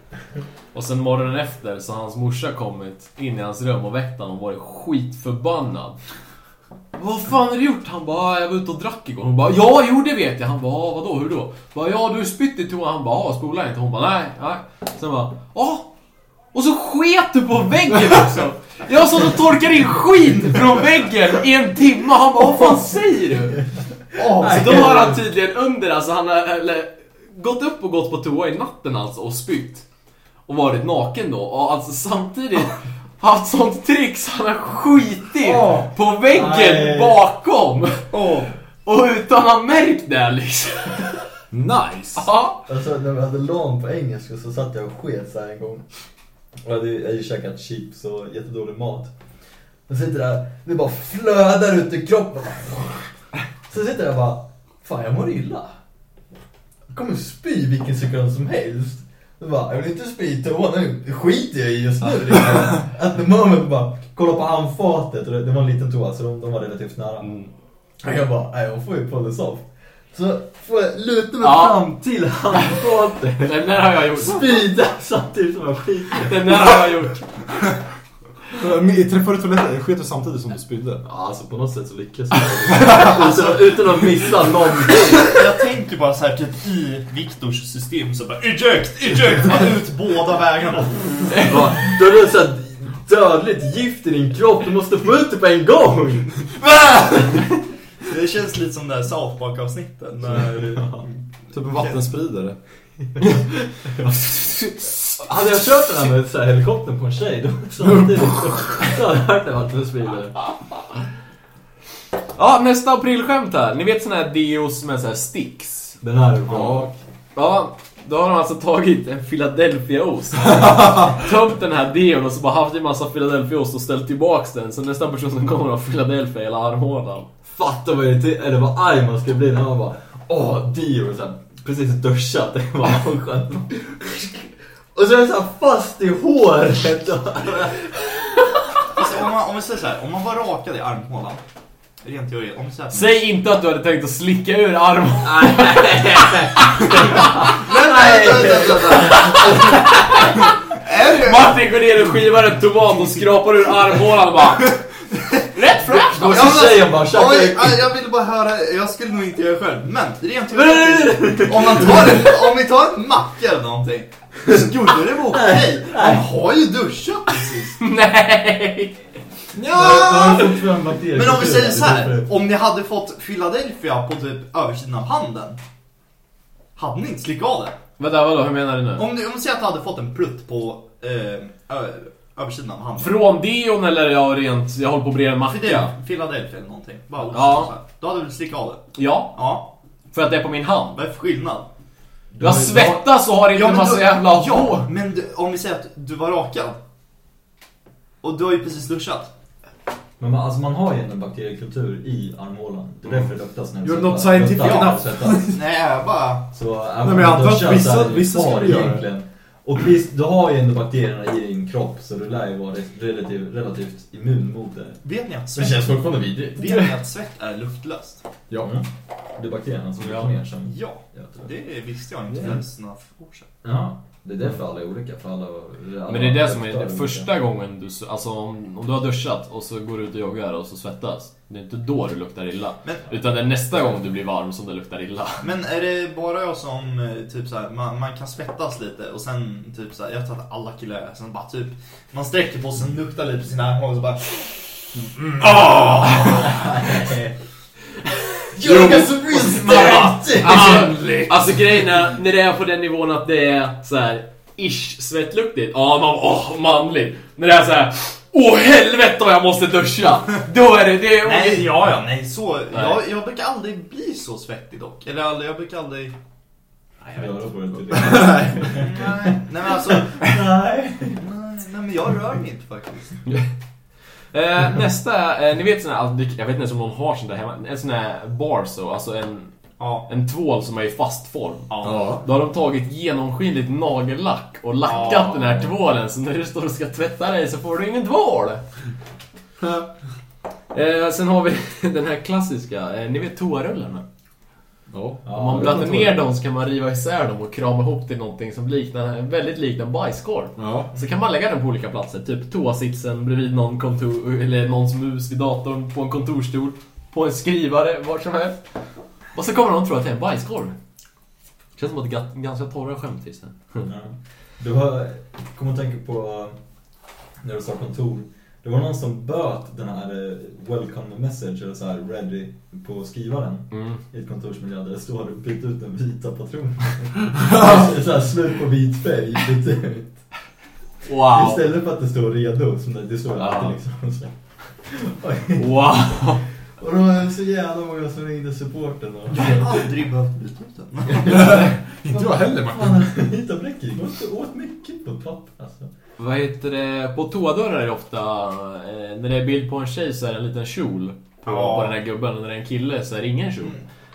Och sen morgonen efter så har hans morsa kommit in i hans rum och väckt honom och varit skitförbannad. Vad fan har du gjort? Han bara, ah, jag var ute och drack igår. Hon bara, ja, jo det vet jag. Han bara, ah, vadå, hur då? Bara, ja, du har spytt i toan. Han bara, ah, spola inte. Hon bara, nej, nej. Sen bara, ja. Och så sket du på väggen också! Jag satt och torkade in skit från väggen i en timme. Han bara, vad fan säger du? Så då har han tydligen under, alltså han har eller, gått upp och gått på toa i natten alltså och spytt. Och varit naken då. Och alltså samtidigt haft sånt trick så han har skitit Åh. på väggen Nej. bakom. Och utan att ha märkt det liksom. Nice! Ja. Alltså när vi hade lån på engelska så satt jag och sket så här en gång. Och jag hade jag hade ju käkat chips och jättedålig mat. Jag sitter där, det bara flödar ut ur kroppen. Så sitter jag och bara, fan jag mår illa. Jag kommer spy vilken sekund som helst. Jag bara, jag vill inte spy i toan nu, det skiter jag i just nu. liksom. At the moment bara, kolla på handfatet det, var en liten toa så de, de var relativt nära. Och jag bara, nej jag får ju pull this off. Så får jag luta mig Ja. fram till handfatet. Den där har jag gjort. Spyda samtidigt som jag skiter. Den där har jag gjort. Träffade du toaletten? Sket du samtidigt som du spydde? Ja, alltså på något sätt så lyckas jag. utan, utan att missa någonting. Jag tänker bara så här typ i Viktors system så bara eject, eject, bara ut båda vägarna. Ja, Då är det så här dödligt gift i din kropp, du måste få ut det på en gång. Det känns lite som det här South Park-avsnittet när... Typ en vattenspridare. Hade jag kört den här med så här helikoptern på en tjej då samtidigt så, så hade jag hört det varit en. Ja, nästa aprilskämt här. Ni vet såna här deos med så här sticks? Den här är bra. Ja, då har de alltså tagit en Philadelphia-ost. Tömt den här deon och så bara haft i massa Philadelphia-ost och ställt tillbaks den. Så nästa person som kommer har Philadelphia i hela armhålan. Fatta vad irriterad, eller vad arg man skulle bli när man bara Åh, så här, precis duschat, det var skönt. Och så är det så här fast i håret. Alltså, om, man, om vi säger så här, om man var rakad i armhålan, rent teoretiskt, om vi säger att... Säg inte att du hade tänkt att slicka ur armhålan. Nej, nej, nej, nej, nej. Martin går ner och skivar en tomat och skrapar ur armhålan och bara... Rätt fräscht! Då Ja, men- säger bara Oj, tjacka aj, jag ville bara höra, jag skulle nog inte göra det själv, men rent teoretiskt, om man tar en, om vi tar en macka eller någonting, skulle det vara okej? Man har ju duschat precis. Nej! Ja! Men om vi säger så här, om ni hade fått Philadelphia på typ översidan av handen, hade ni inte slickat av det? Vänta, vadå? Hur menar du nu? Om du, om du säger att du hade fått en plutt på eh, ö, översidan av handen. Från deon eller jag rent... Jag håller på att bre en macka? Philad- Philadelphia eller någonting. Bara Ja. här. Då hade du slickat av det. Ja, Ja. för att det är på min hand. Vad är för skillnad? Jag svettas och har inte en massa du- jävla Ja, hår. men du, om vi säger att du var rakad. Och du har ju precis duschat. Men man, alltså man har ju en bakteriekultur i armhålan. Det är därför det luktas när du You're not scientific Luktar enough. du. Nej, jag bara... Så Nej, även men om jag man antar att vissa- skulle göra det. Och visst, du har ju ändå bakterierna i din kropp så du lär ju vara relativt, relativt immun mot det. Vet ni att Det svett, känns fortfarande vidrigt. vet ni att svett är luktlöst? Ja. Mm. Det är bakterierna som Ja. bryter ner sen. Ja, det. visste jag inte Det- förrän några år sedan. Ja, det är därför alla är olika. För alla, alla Men det är det som är det första gången du, alltså om, om du har duschat och så går du ut och joggar och så svettas. Det är inte då du luktar illa. Men, Utan det är nästa gång du blir varm som det luktar illa. men är det bara jag som eh, typ så här, man, man kan svettas lite och sen typ så här, jag tror att alla killar är sen bara typ man sträcker på sig, sen luktar lite på sina armar och så bara Jag är så real Alltså, alltså grejen är, när det är på den nivån att det är så här ish svettluktigt. Ja, man, åh, manligt. När det är så här, åh helvete vad jag måste duscha. Då är det, det är Nej, ja, ja, nej så. Nej. Jag, jag brukar aldrig bli så svettig dock. Eller aldrig, jag brukar aldrig... Nej, jag tror inte. Nej, nej men alltså... Nej. Nej, nej men jag rör mig inte faktiskt. Eh, nästa, eh, ni vet sån här, jag vet inte ens om någon har sån där hemma, en sån här bar så, alltså en, Ja. en tvål som är i fast form. Ja. Då har de tagit genomskinligt nagellack och lackat Ja. den här tvålen så när du står och ska tvätta dig så får du ingen tvål. eh, sen har vi den här klassiska, eh, ni vet toarullarna? Ja. Om man blöter ner dem så kan man riva isär dem och krama ihop till någonting som liknar, väldigt liknar en bajskorv. Ja. Så kan man lägga den på olika platser, typ toasitsen bredvid någon kontor, eller någons mus vid datorn, på en kontorstol, på en skrivare, vart som helst. Och så kommer de tro att det är en bajskorv. Känns som att det är ga- ganska torra skämt. Ja. Du har, kommer att tänka på när du sa kontor. Det var någon som böt den här eh, welcome message eller så här ready på skrivaren Mm. i ett kontorsmiljö där det står byt ut den vita patronen. så här slut på vit färg, byt ut. Wow! Istället för att det står redo, som det, det står alltid liksom. Så. Wow! Och då var det så jävla många som ringde supporten och... Jag har aldrig behövt byta ut den. Inte jag heller Martin. Vita bläckig. Det går inte åt mycket på papper alltså. Vad heter det? På toadörrar är det ofta, eh, när det är bild på en tjej så är det en liten kjol på, Ja. på den här gubben och när det är en kille så är det ingen kjol.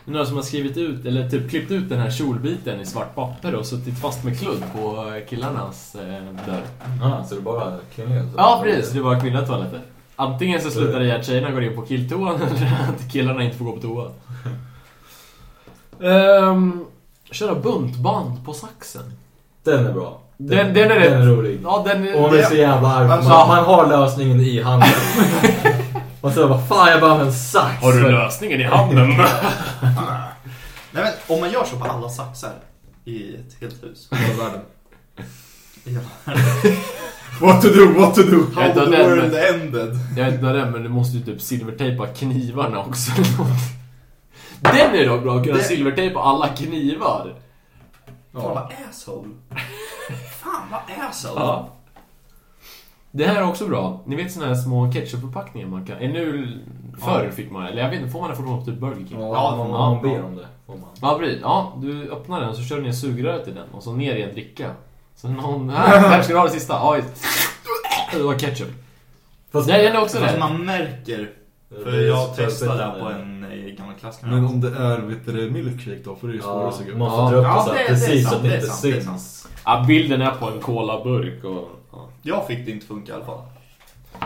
Är några som har skrivit ut, eller typ klippt ut den här kjolbiten i svart papper och suttit fast med kludd på eh, killarnas eh, dörr. Ja, så det är bara kvinnliga? Ja, precis. Det var kvinnliga toaletter. Antingen så slutar det i att tjejerna går in på killtoan eller att killarna inte får gå på toa. Um, köra buntband på saxen. Den är bra. Den, den är Den rätt. är rolig. Ja, den är... Och man är så jävla arg. Alltså- man, man har lösningen i handen. Och så bara, fan jag behöver en sax. Har du lösningen i handen? Nej men om man gör så på alla saxar i ett helt hus. Hela världen. Ja. What to do, what to do. How the inte, den, world men- ended. Jag vet inte är, men du måste ju typ silvertejpa knivarna också. Den är dock bra, att kunna Det- silvertejpa alla knivar. Fan Ja. vad asshole. Fan vad asshole. Ja. Det här är också bra. Ni vet såna här små ketchupförpackningar man kan... eh, Nu... Förr fick man, eller jag vet inte, får man det fortfarande på typ Burger King? Ja, om man, om man ber om det får man. Ja, precis. Ja, du öppnar den och så kör du ner sugröret i den och så ner i en dricka. Så någon... Här, här ska du ha det sista. Ja, det var ketchup. Fast, Nej, den är också Fast det. man märker. För jag testade det på en eh, gammal Men klasskamrat. om det är vet du, milkshake då, för det är ju svårare Ja, att suga upp. man Ja. får dra upp Ja, det så här precis så att det inte syns. Ja, bilden är på en colaburk och... Ja. Jag fick det inte funka i alla fall.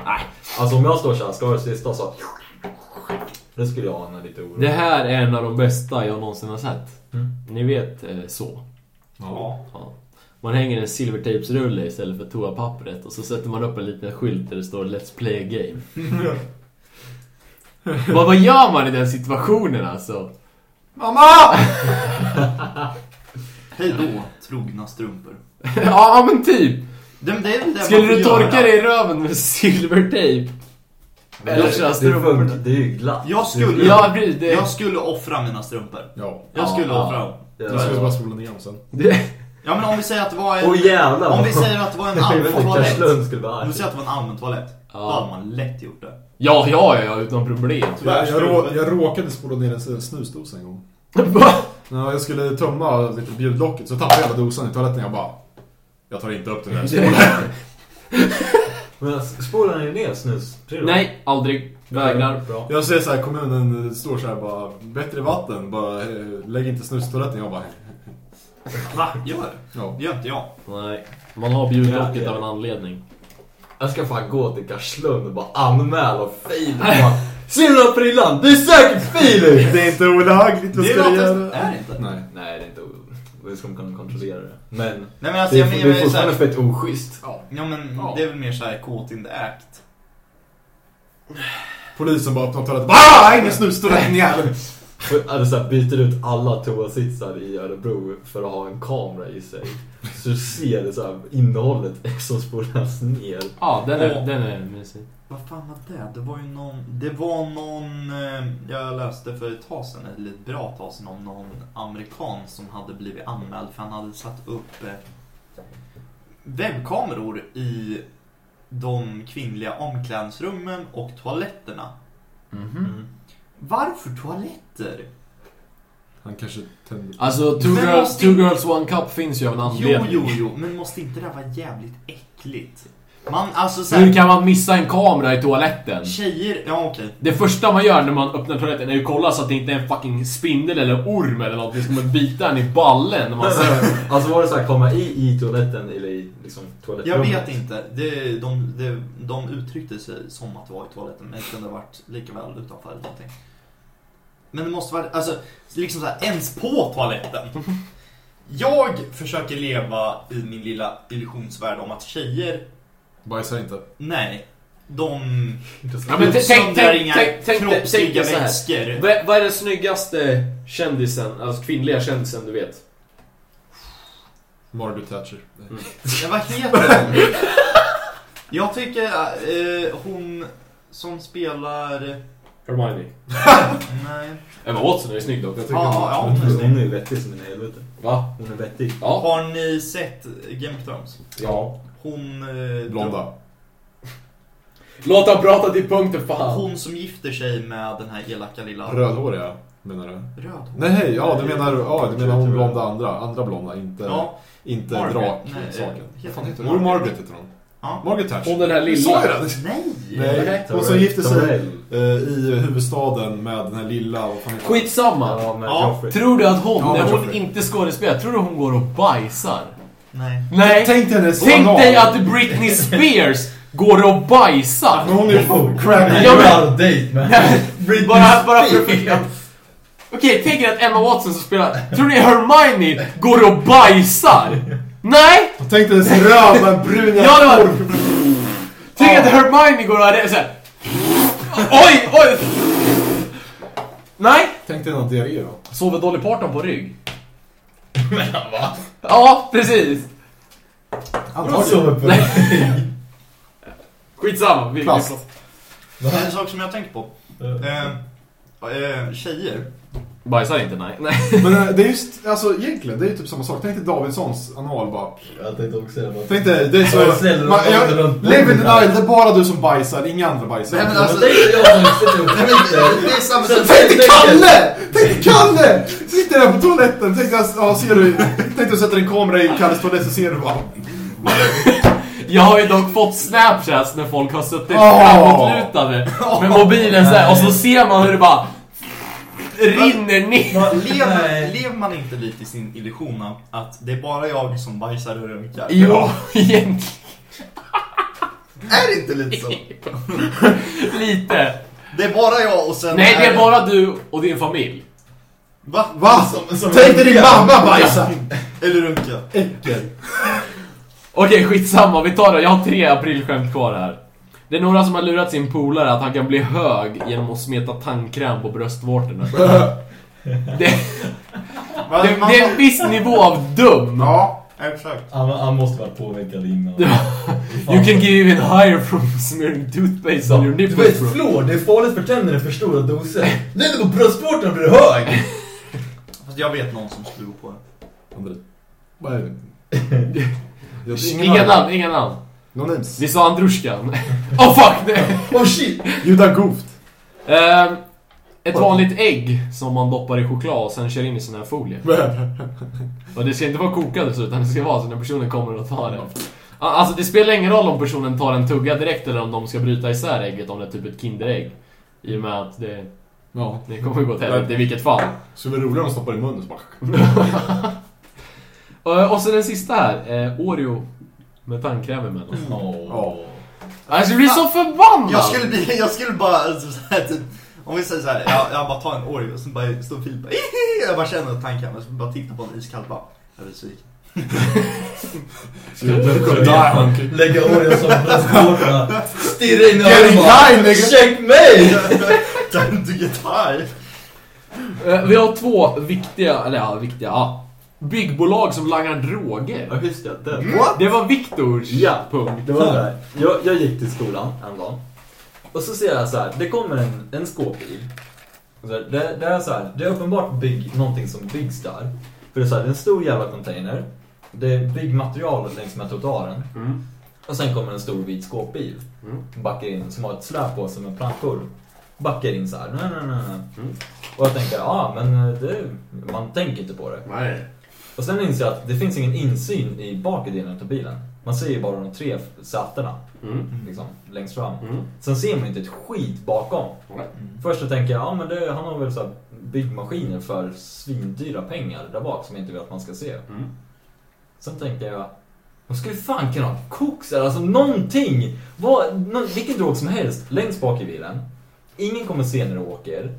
Nej. Alltså om jag står såhär, ska det sista så... Det skulle jag ana lite oro. Det här är en av de bästa jag någonsin har sett. Mm. Ni vet eh, så. Ja. Ja. Man hänger en silvertejpsrulle istället för toapappret och så sätter man upp en liten skylt där det står Let's play a game. vad, vad gör man i den situationen alltså? Mamma! Hej då, trogna strumpor. ja men typ! Det, det är väl det Skulle man får du torka göra. dig i röven med silvertejp? Eller köra det, strumporna? funkar, det är ju glatt. Jag skulle, Ja, precis. Det, jag skulle offra mina strumpor. Ja. Jag skulle Ja, offra dem. Jag skulle bara spola ner dem sen. det, Ja men om vi säger att det var en... Åh jävlar! Om vi säger att det var en allmän toalett. Skulle Om arg. vi säger att det var en allmän toalett. Då hade man lätt gjort det. ja, ja, ja, utan problem. Jag, jag, rå, jag råkade spola ner en snusdosa en gång. Va? Ja, jag skulle tömma lite bjudlocket så tappade jag hela dosan i toaletten. Jag bara... Jag tar inte upp den här spolar. Men spolar ni ner snus? Nej, aldrig. Vägrar. Bra. Jag ser så här, kommunen står så här bara... Bättre vatten, bara eh, lägg inte snus i toaletten. Jag bara... Va? Gör det? Ja. Gör inte jag. Nej. Man har bjudlocket Ja, ja. av en anledning. Jag ska fan gå till Karlslund och bara anmäla och fejda. Ser du den här prillan? Det är säkert Filip! Det är inte olagligt, vad Det är ska du göra? Är det inte? Nej. Nej, det är inte o- Hur ska man kunna kontrollera det? Men Nej men alltså det jag är, det är såhär... fortfarande fett oschysst. Ja men Ja. det är väl mer såhär caught in the act. Polisen bara öppnar toaletten. Ah, ingen snus, står rätt jävel. Eller så här, byter ut alla toasitsar i Örebro för att ha en kamera i sig. Så du ser det så här, innehållet som spolas ner. Ja, den är, Ja. den är mysig. Vad fan var det? Det var ju någon... Det var någon... eh, Jag läste för ett tag sedan, eller ett bra tag sedan, om någon amerikan som hade blivit anmäld för han hade satt upp eh, webbkameror i de kvinnliga omklädningsrummen och toaletterna. Mhm. Varför toaletter? Han kanske tänder... Alltså, two, Men girls, two girls one cup finns ju av en Jo, anledning. jo, jo, men måste inte det här vara jävligt äckligt? Man, alltså så Hur kan man missa en kamera i toaletten? Tjejer, ja okej. Det första man gör när man öppnar toaletten är ju att kolla så att det inte är en fucking spindel eller orm eller något. Det ska man bita den i ballen när man ser... Alltså var det så här, komma i, i toaletten eller i liksom, Jag toalettrummet? vet inte. Det, de, de, de uttryckte sig som att det var i toaletten, men det kunde ha varit lika väl utanför eller någonting. Men det måste vara, alltså, liksom så här, ens på toaletten. Jag försöker leva i min lilla illusionsvärld om att tjejer, Bajsar inte. nej, de Ja, men söndrar tänk, inga tänk, tänk, tänk, kroppsliga vätskor. Vad vad är den snyggaste kändisen, alltså kvinnliga kändisen du vet? Margaret Thatcher. Ja, vad heter hon? Jag tycker eh, hon som spelar... Hermione. Nej. Emma Watson är ju snygg dock. Jag tycker Ja, hon- ja, Hon hon är hon är ju vettig som en helvete. Va? Hon är vettig. Ja. Har ni sett Game of Thrones? Ja. Hon... Eh, Blonda. Låt han prata till punkten fan. Hon som gifter sig med den här elaka lilla... Rödhåriga, menar du? Röd hår. Nej, hej, ja du menar, ja, du menar hon blonda andra, andra blonda, inte, Ja, inte draksaken. Hon? Jo, Margaret? Heter hon. ja. Margaret Thatcher. Hon den här lilla. Sa jag det? Nej! Nej, hon som gifte sig eh, i huvudstaden med den här lilla, vad fan? Skitsamma. Ja, Ja. Tror du att hon, Ja, när hon inte skådespelar, tror du hon går och bajsar? Nej. Nej. Tänk dig Tänk dig att Britney Spears går och bajsar. Men hon är ju crack. Ja, Jag men- date med Britney Bara, bara för Spears. att... Okej, tänk er att Emma Watson som spelar... Tror ni Hermione går och bajsar? Nej! Tänk dig hennes röda, bruna Ja, det var-. Tänk att Hermione går och är såhär... Oj, oj! Nej! Tänk dig någon diarré då. Sover Dolly Parton på rygg? Men va? Ja, precis. Vad sover på Nej. Skitsamma. Vi, Plast. Det är en sak som jag tänker på. Eh, eh, tjejer. Bajsar inte, nej. nej. Men eh, det är just, alltså egentligen, det är ju typ samma sak. Tänk dig Davidssons anal bara. Jag tänkte också det. Tänk dig, det är så... Live in denial, det är bara du som bajsar, inga andra bajsar. Nej, men alltså- det är jag som sitter och. Det är samma sak. Tänk dig Kalle! Tänk dig Kalle! Sitter där på toaletten, tänk dig, ja, ser du, tänk dig att sätta en kamera i Kalles toalett så ser du bara... Jag har ju dock fått snapchats när folk har suttit Åh. framåtlutade med mobilen så här, och så ser man hur det bara rinner ner. Lever, Nej. lever man inte lite i sin illusion av att det är bara jag som bajsar och runkar? Jo, egentligen Är det inte lite så? lite. Det är bara jag och sen... Nej, det är bara du och din familj. Va? Va? Som- som- Tänk dig din mamma bajsa! Eller runka. Äckel. Okej, skitsamma. Vi tar det. Jag har tre aprilskämt kvar här. Det är några som har lurat sin polare att han kan bli hög genom att smeta tandkräm på bröstvårtorna. Det, det, Man- det är en viss nivå av dum. Ja, exakt. Han, han måste varit påverkad innan. You can give even higher from smearing toothpaste on your Du nipples vet, fluor, det är farligt för tänderna för stora doser. Nej, det går bröstvårtan blir hög! Fast jag vet någon som skulle gå på det. Vad är det? Inga namn, inga namn. No names. Vi sa Andrushkan. Oh fuck! nej. Oh shit! Juda Gooft. Ehm, ett vanligt ägg som man doppar i choklad och sen kör in i sån här folie. Och det ska inte vara kokat utan det ska vara så när personen kommer och tar det. Alltså det spelar ingen roll om personen tar en tugga direkt eller om de ska bryta isär ägget om det är typ ett Kinderägg. I och med att det, Ja. det kommer gå till helvete i vilket fall. Så det är roligare om de stoppar i munnen så bara... Och, och så den sista här, eh, Oreo med tandkräm emellan. Åh. Ja. Alltså jag blir så förbannad! Jag skulle, bli, jag skulle bara alltså, så här, typ, Om vi säger så här, jag, jag bara tar en Oreo och så bara står Filip bara! Jag bara känner kan, och så bara tittar på en iskall bara, jag är besviken. Lägga Oreo som bröstvårta. Stirra in i high, bara. Check mig! Time to get high! Eh, Vi har två viktiga, eller ja, viktiga, ja. Byggbolag som langar droger. Ja, just det. Den. Det var Viktors Ja. punkt. Det var här. Jag, jag gick till skolan en dag. Och så ser jag så här, det kommer en, en skåpbil. Det, det är så här, det är uppenbart bygg, någonting som byggs där. För det är så här, det är en stor jävla container. Det är byggmaterial längs med trottoaren. Mm. Och sen kommer en stor vit skåpbil. Mm. Backar in, som har ett släp på sig med plankor. Backar in så här. Nej, nej, nej, nej. Mm. Och jag tänker, ja men det, man tänker inte på det. Nej. Och sen inser jag att det finns ingen insyn i bakre delen av bilen. Man ser ju bara de tre sätena Mm. liksom, längst fram. Mm. Sen ser man inte ett skit bakom. Nej. Först så tänker jag, ja men det, han har väl så här byggmaskiner för svindyra pengar där bak som jag inte vill att man ska se. Mm. Sen tänker jag, man skulle fan kunna ha koks eller alltså någonting. Vad, nå, vilken drog som helst längst bak i bilen. Ingen kommer se när du åker.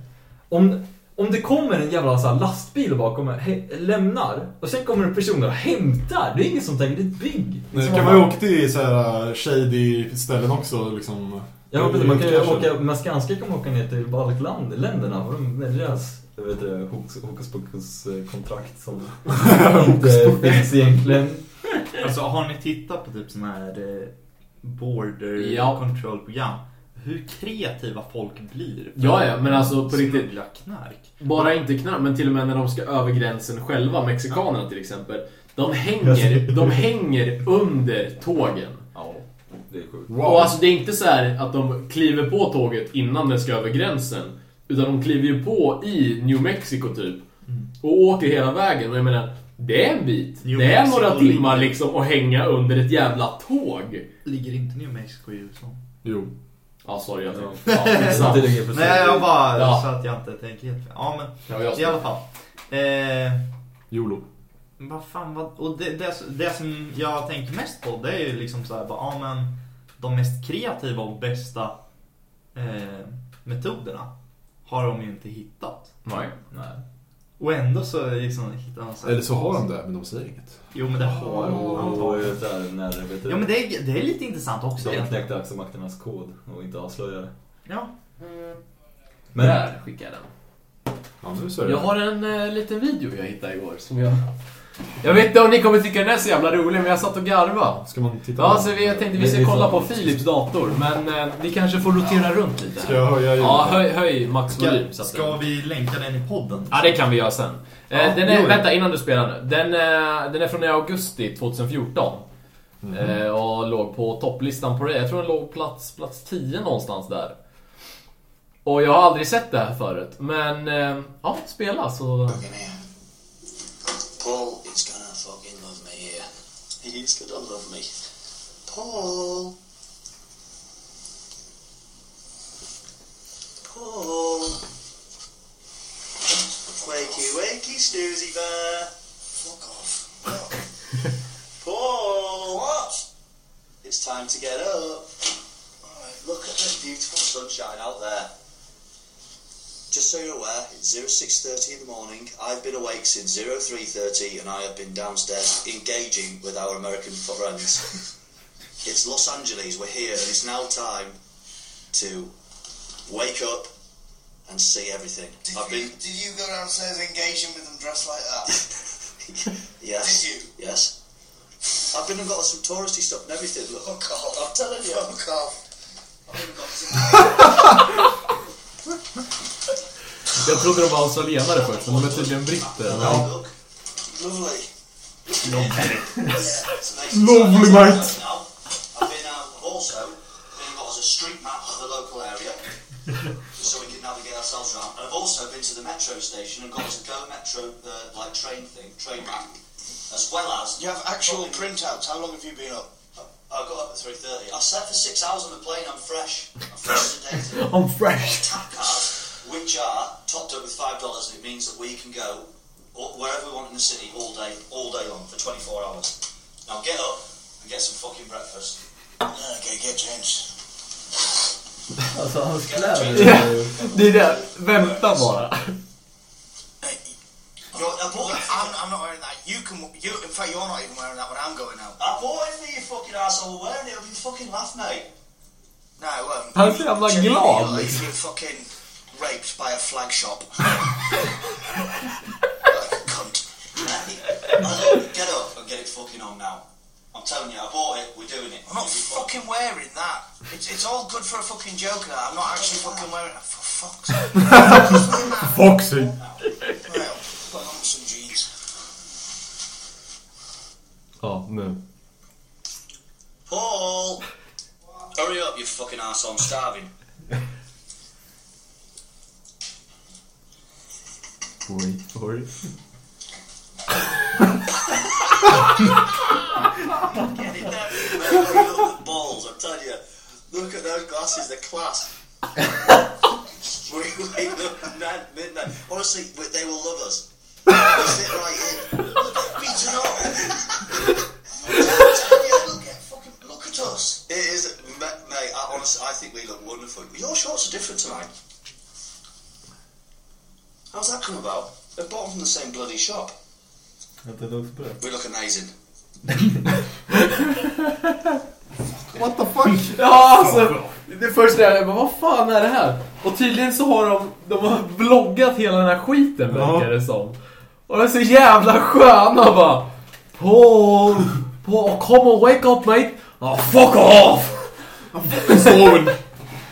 Om, om det kommer en jävla så här, lastbil bakom och he, lämnar och sen kommer en person och hämtar. Det är ingen som tänker, det är ett bygg. Som kan man ju åka till så här shady ställen också liksom. Jag hoppas att man kan ju Kanske. åka, med Skanska kan man åka ner till Balkland, länderna och de, med deras jag vet inte, hokus pokus kontrakt som inte finns egentligen. Alltså har ni tittat på typ sån här eh, border Ja. control program? Hur kreativa folk blir Ja, ja, men alltså, på riktigt. knark. Bara inte knark, men till och med när de ska över gränsen själva, mexikanerna till exempel. De hänger, de hänger under tågen. Ja, det är sjukt. Och alltså det är inte så här att de kliver på tåget innan den ska över gränsen. Utan de kliver ju på i New Mexico typ. Och åker hela vägen. Och jag menar, det är en bit. New det är Mexico några timmar ligger- liksom att hänga under ett jävla tåg. Ligger inte New Mexico i USA? Jo. Ja, sorry. Jag Ja. ja, precis. Nej, jag bara Ja. så att jag inte tänker helt fel. Ja, men Ja, jag i alla fall. Eh, YOLO. vad fan, vad, och det, det, det som jag tänker mest på det är ju liksom så här, bara, ja men de mest kreativa och bästa eh, metoderna har de ju inte hittat. Nej. Nej. Och ändå så liksom hittar de så Eller så har de det, men de säger inget. Jo men det har de antagligen. Här, vet du, Ja men det är, det är lite intressant också de egentligen. knäckte aktiemakternas kod och inte avslöjade det. Ja. Men Där skickar jag den. Ja, nu så är det. Jag har en eh, liten video jag hittade igår som jag... Jag vet inte om ni kommer tycka den är så jävla rolig, men jag satt och garvade. Ska man titta Ja, så vi, jag tänkte vi ska kolla på. Philips dator, men eh, vi kanske får rotera runt lite. Ska jag höja ljudet? Ja, höj, höj max Ska, volym. så att ska vi länka den i podden? Ja, det kan vi göra sen. Eh, Ja, den är, jo. vänta, innan du spelar nu. Den, eh, den är från augusti 2014. Eh, och låg på topplistan på det. Jag tror den låg plats, plats 10 någonstans där. Och jag har aldrig sett det här förut. Men, eh, ja, spela så... Paul is gonna fucking love me here. He's gonna love me. Paul. Paul. Wakey, wakey, snoozy bear. Paul. What? It's time to get up. Alright, look at the beautiful sunshine out there. Just so you're aware, it's 06.30 in the morning. I've been awake since 03.30 and I have been downstairs engaging with our American friends. it's Los Angeles, we're here, and it's now time to wake up and see everything. Did, I've you, been... did you go downstairs engaging with them dressed like that? yes. Did you? Yes. I've been and got some touristy stuff and everything. Look, Fuck off. I'm telling you. Fuck off. I've been got some... Jag trodde de var australienare först, men de är tydligen britter. Oh, look. Lovely. Lovely. Yeah, it's nice Lovely, mate. I've been out also been got us a street map of the local area so we can navigate ourselves around. And I've also been to the metro station and got us a Go Metro uh, like train thing, train map, as well as You have actual printouts. How long have you been up? I got up at three thirty. I slept for six hours on the plane. I'm fresh. I'm fresh today. I'm fresh. Tap cards, which are topped up with five dollars. It means that we can go wherever we want in the city all day, all day long for 24 hours. Now get up and get some fucking breakfast. Okay, get changed. Alltså hans kläder är ju... Det är det. Vänta bara. You're, I bought it. I'm, I'm not wearing that. You can. You, in fact, you're not even wearing that when I'm going out. I bought it for you fucking asshole wearing it. It'll be fucking laugh, mate. No, it won't. Han är så jävla Genuinely, glad, like, liksom. You're fucking raped by a flag shop. like a cunt. Look, get up and get it fucking on now. I'm telling you, I bought it. We're doing it. I'm not You'll fucking wearing that. It's, it's all good for a fucking joke that. I'm not actually fucking wearing it. For fuck's sake. Foxy. Well, put on some jeans. Oh, ja, nu. Paul! Hurry up, you fucking arsehole. I'm starving. Wait for it. Get it there. Look at the balls, I'm telling you. Look at those glasses, they're class. we, we look mad, midnight. Honestly, they will love us. They fit right in. Look at beaten up. I'm telling you, look at fucking look at us. It is, ma- mate. I, honestly, I think we look wonderful. Your shorts are different tonight. How's that come about? They're bought from the same bloody shop. Jag tänkte också på det. We look amazing. What the fuck? Ja, alltså. Det första jag bara, vad fan är det här? Och tydligen så har de, de har vloggat hela den här skiten verkar det som. Och de är så jävla sköna bara. Paul, Paul, come on wake up mate. Oh, fuck off!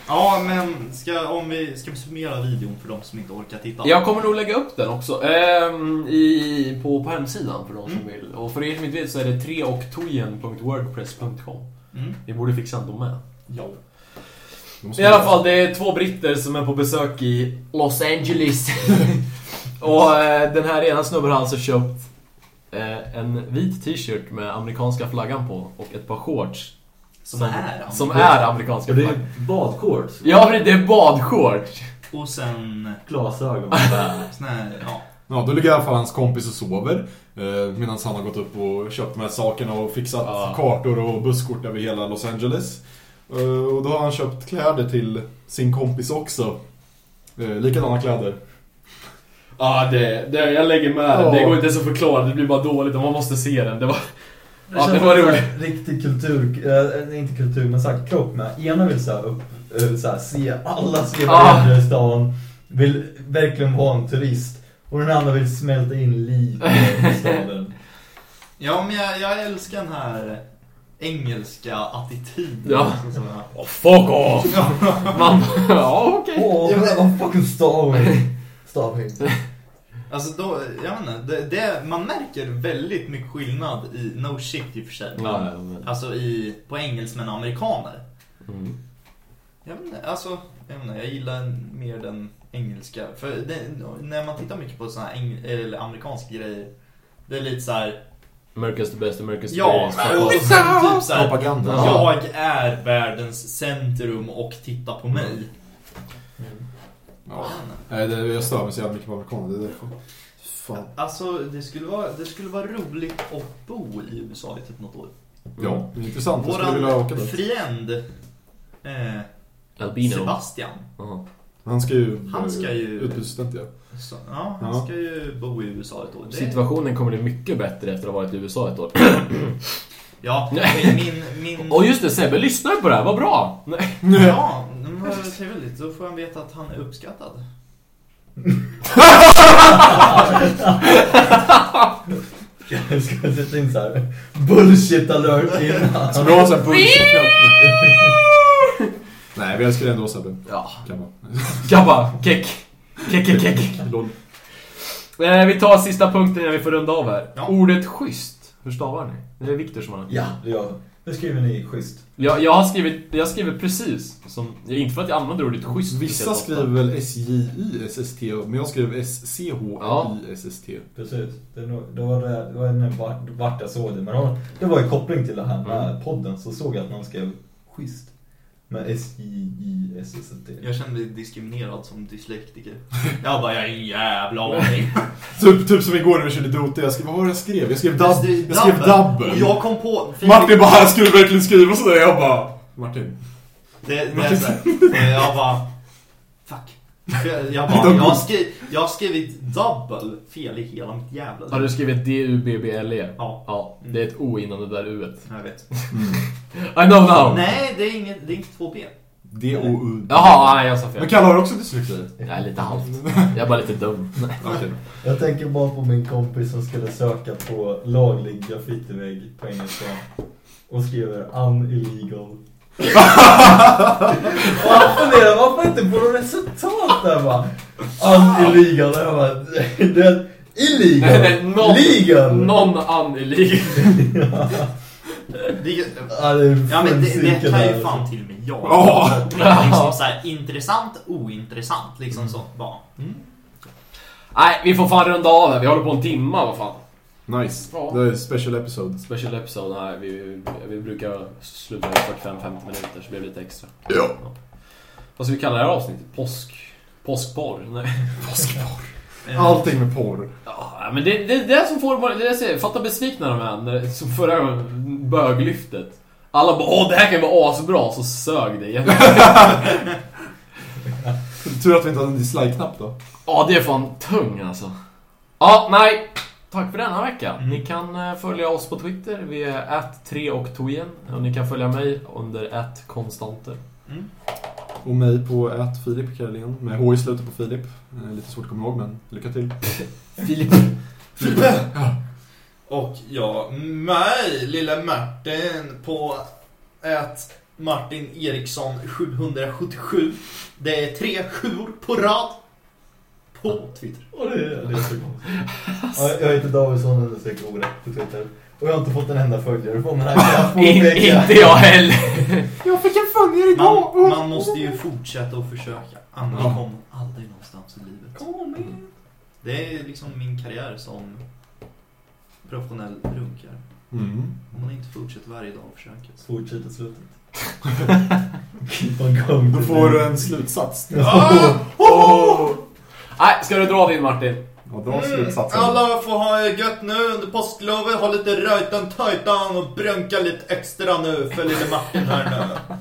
Ja, men ska, om vi, ska vi summera videon för de som inte orkar titta? Jag kommer nog lägga upp den också. Ehm, i, på, på hemsidan för de som vill. Och för er som inte vet så är det treochtojen.wordpress.com. Mm. Vi borde fixa en domän. Ja. I alla fall, det är två britter som är på besök i Los Angeles. och eh, den här ena snubben har alltså köpt eh, en vit t-shirt med amerikanska flaggan på och ett par shorts. Som är Som är amerikanska Och det är badshorts. Ja, det är badshorts. Och sen... Glasögon. Sån här, ja. Ja, då ligger i alla fall hans kompis och sover. Eh, Medan han har gått upp och köpt de här sakerna och fixat Ja. kartor och busskort över hela Los Angeles. Eh, och då har han köpt kläder till sin kompis också. Eh, likadana kläder. Ja, det, det, jag lägger med Ja. Det går inte ens att förklara, det blir bara dåligt man måste se den. Det var... Det Ja, det var roligt. Riktig kultur, äh, inte kultur men såhär krock med. Ena vill såhär upp, såhär, se alla se Ah. i stan. Vill verkligen vara en turist. Och den andra vill smälta in lite i staden. Ja, men jag, jag älskar den här engelska attityden. Ja. Oh, fuck off! Man, ja, okej. Åh, det där var fucking staving. Staving. Alltså då, jag vet inte, det, det, man märker väldigt mycket skillnad i No Shit i och för sig. Ja, ja, men- Alltså i, på engelsmän och amerikaner. Mm. Jag vet inte, alltså, jag, vet inte, jag gillar mer den engelska. För det, när man tittar mycket på såna här eng, eller amerikanska grejer. Det är lite så här. America's the best, America's the Ja, best. och sen typ så här, Propaganda. Jag är världens centrum och titta på mig. Ja. Nej, det, jag stör mig så jävla mycket på amerikaner. Det är därför. Fan. Alltså det skulle, vara, det skulle vara roligt att bo i USA i typ något år. Ja, det är intressant. Jag skulle vilja åka Våran dit. friend eh, Albino. Sebastian. Ja. Han ska ju... Han ska ju- Utbytesstudent, ja. Så, ja, han Ja. ska ju bo i USA ett år. Det- Situationen kommer bli mycket bättre efter att ha varit i USA ett år. Ja, min... min, Och just det, Sebbe lyssnar på det här, vad bra! Nej. Ja, men vad trevligt. Då får han veta att han är uppskattad. Jag ska sätta in såhär bullshit alert innan. Ska vi ha sån här Nej, vi älskar ändå Sebbe. Ja. Kan man. Gabba, keck. Keck, keck, keck. Lol. Eh, vi tar sista punkten innan vi får runda av här. Ja. Ordet schysst. Hur stavar ni? Det är Viktor som har Ja, jag. Hur skriver ni schysst? jag, jag har skrivit, jag skriver precis som, inte för att jag använder ordet schysst Vissa skriver väl S-J-I-S-S-T, men jag skrev S-C-H-I-S-S-T. Precis. Det, nog- det var det, det var en vart, vart jag såg det. Men det var- det var i koppling till det här med podden så såg jag att någon skrev schysst. Med S-J-I-S-S-T. Jag kände mig diskriminerad som dyslektiker. Jag bara, jag har ingen jävla aning. Typ, typ som igår när vi körde Dota, jag skrev, vad var det jag skrev? Jag skrev, dab, jag skrev dabben. Och jag kom på... Martin bara, här skulle verkligen skriva sådär? Jag bara, Martin. Det, det är så här, och jag bara... Fuck. Jag bara, jag har, skrivit, jag har skrivit double fel i hela mitt jävla Har du skrivit D-U-B-B-L-E? Ja. Ja, det är ett O innan det där U-et. Jag vet. I know now! Nej, det är inget, det är inte två B. D-O-U. Jaha, nej jag sa fel. Men Kalle har du också dyslexi? Är lite halvt. Jag är bara lite dum. Okej. Jag tänker bara på min kompis som skulle söka på laglig graffitivägg på engelska. Och skriver unillegal. och han funderar varför inte resultat där. Unillegal. Och jag bara, det är illegal. Nej, nej, någon- Legal. Någon. Det, Ja, det, är ja men det, det kan ju fan till och med jag. Ja. Liksom så här, intressant, ointressant. Liksom så. Bara. Mm. Nej, vi får fan runda av här. Vi håller på en timma, vad fan. Nice. Ja. Det är special episode. Special episode här. Vi, vi brukar sluta med 45-50 minuter, så det blir lite extra. Ja. Vad ska vi kalla det här avsnittet? Påsk... Påskporr? Nej. Eh, Allting med porr. Ja, men det, det, det är det som får... Det är det säger. Fatta besvikna de är. När, som förra gången, böglyftet. Alla bara åh det här kan vara asbra, så sög det Tur att vi inte hade en dislike-knapp då. Ja, det är fan tung alltså. Ja, nej. Tack för denna vecka. Ni kan eh, följa oss på Twitter. Vi är 3 och Tojen. Och ni kan följa mig under 1 konstanter. Och mig på att Filip Karlén med H i slutet på Filip. Eh, Lite svårt att komma ihåg men lycka till. Filip. Och ja, mig, lilla Martin, på ett Martin Eriksson 777. Det är tre sjuor på rad. På Twitter. Och det, det är så jag heter Davidsson understreck orätt på Twitter. Och jag har inte fått en enda följare på den här. Jag får In, inte jag heller. Jag fick en följare Man, man måste ju fortsätta att försöka. Annars Ja. kommer man aldrig någonstans i livet. Kom igen. Det är liksom min karriär som professionell runkare. Mm. Om man inte fortsätter varje dag och försöker. Fortsätt i slutet. Då får du en slutsats. Nej, ska du dra din Martin? Ja, dra. Mm, Alla får ha det gött nu under påsklovet. Ha lite röjtan tajtan och brunka lite extra nu för lille Martin här nu.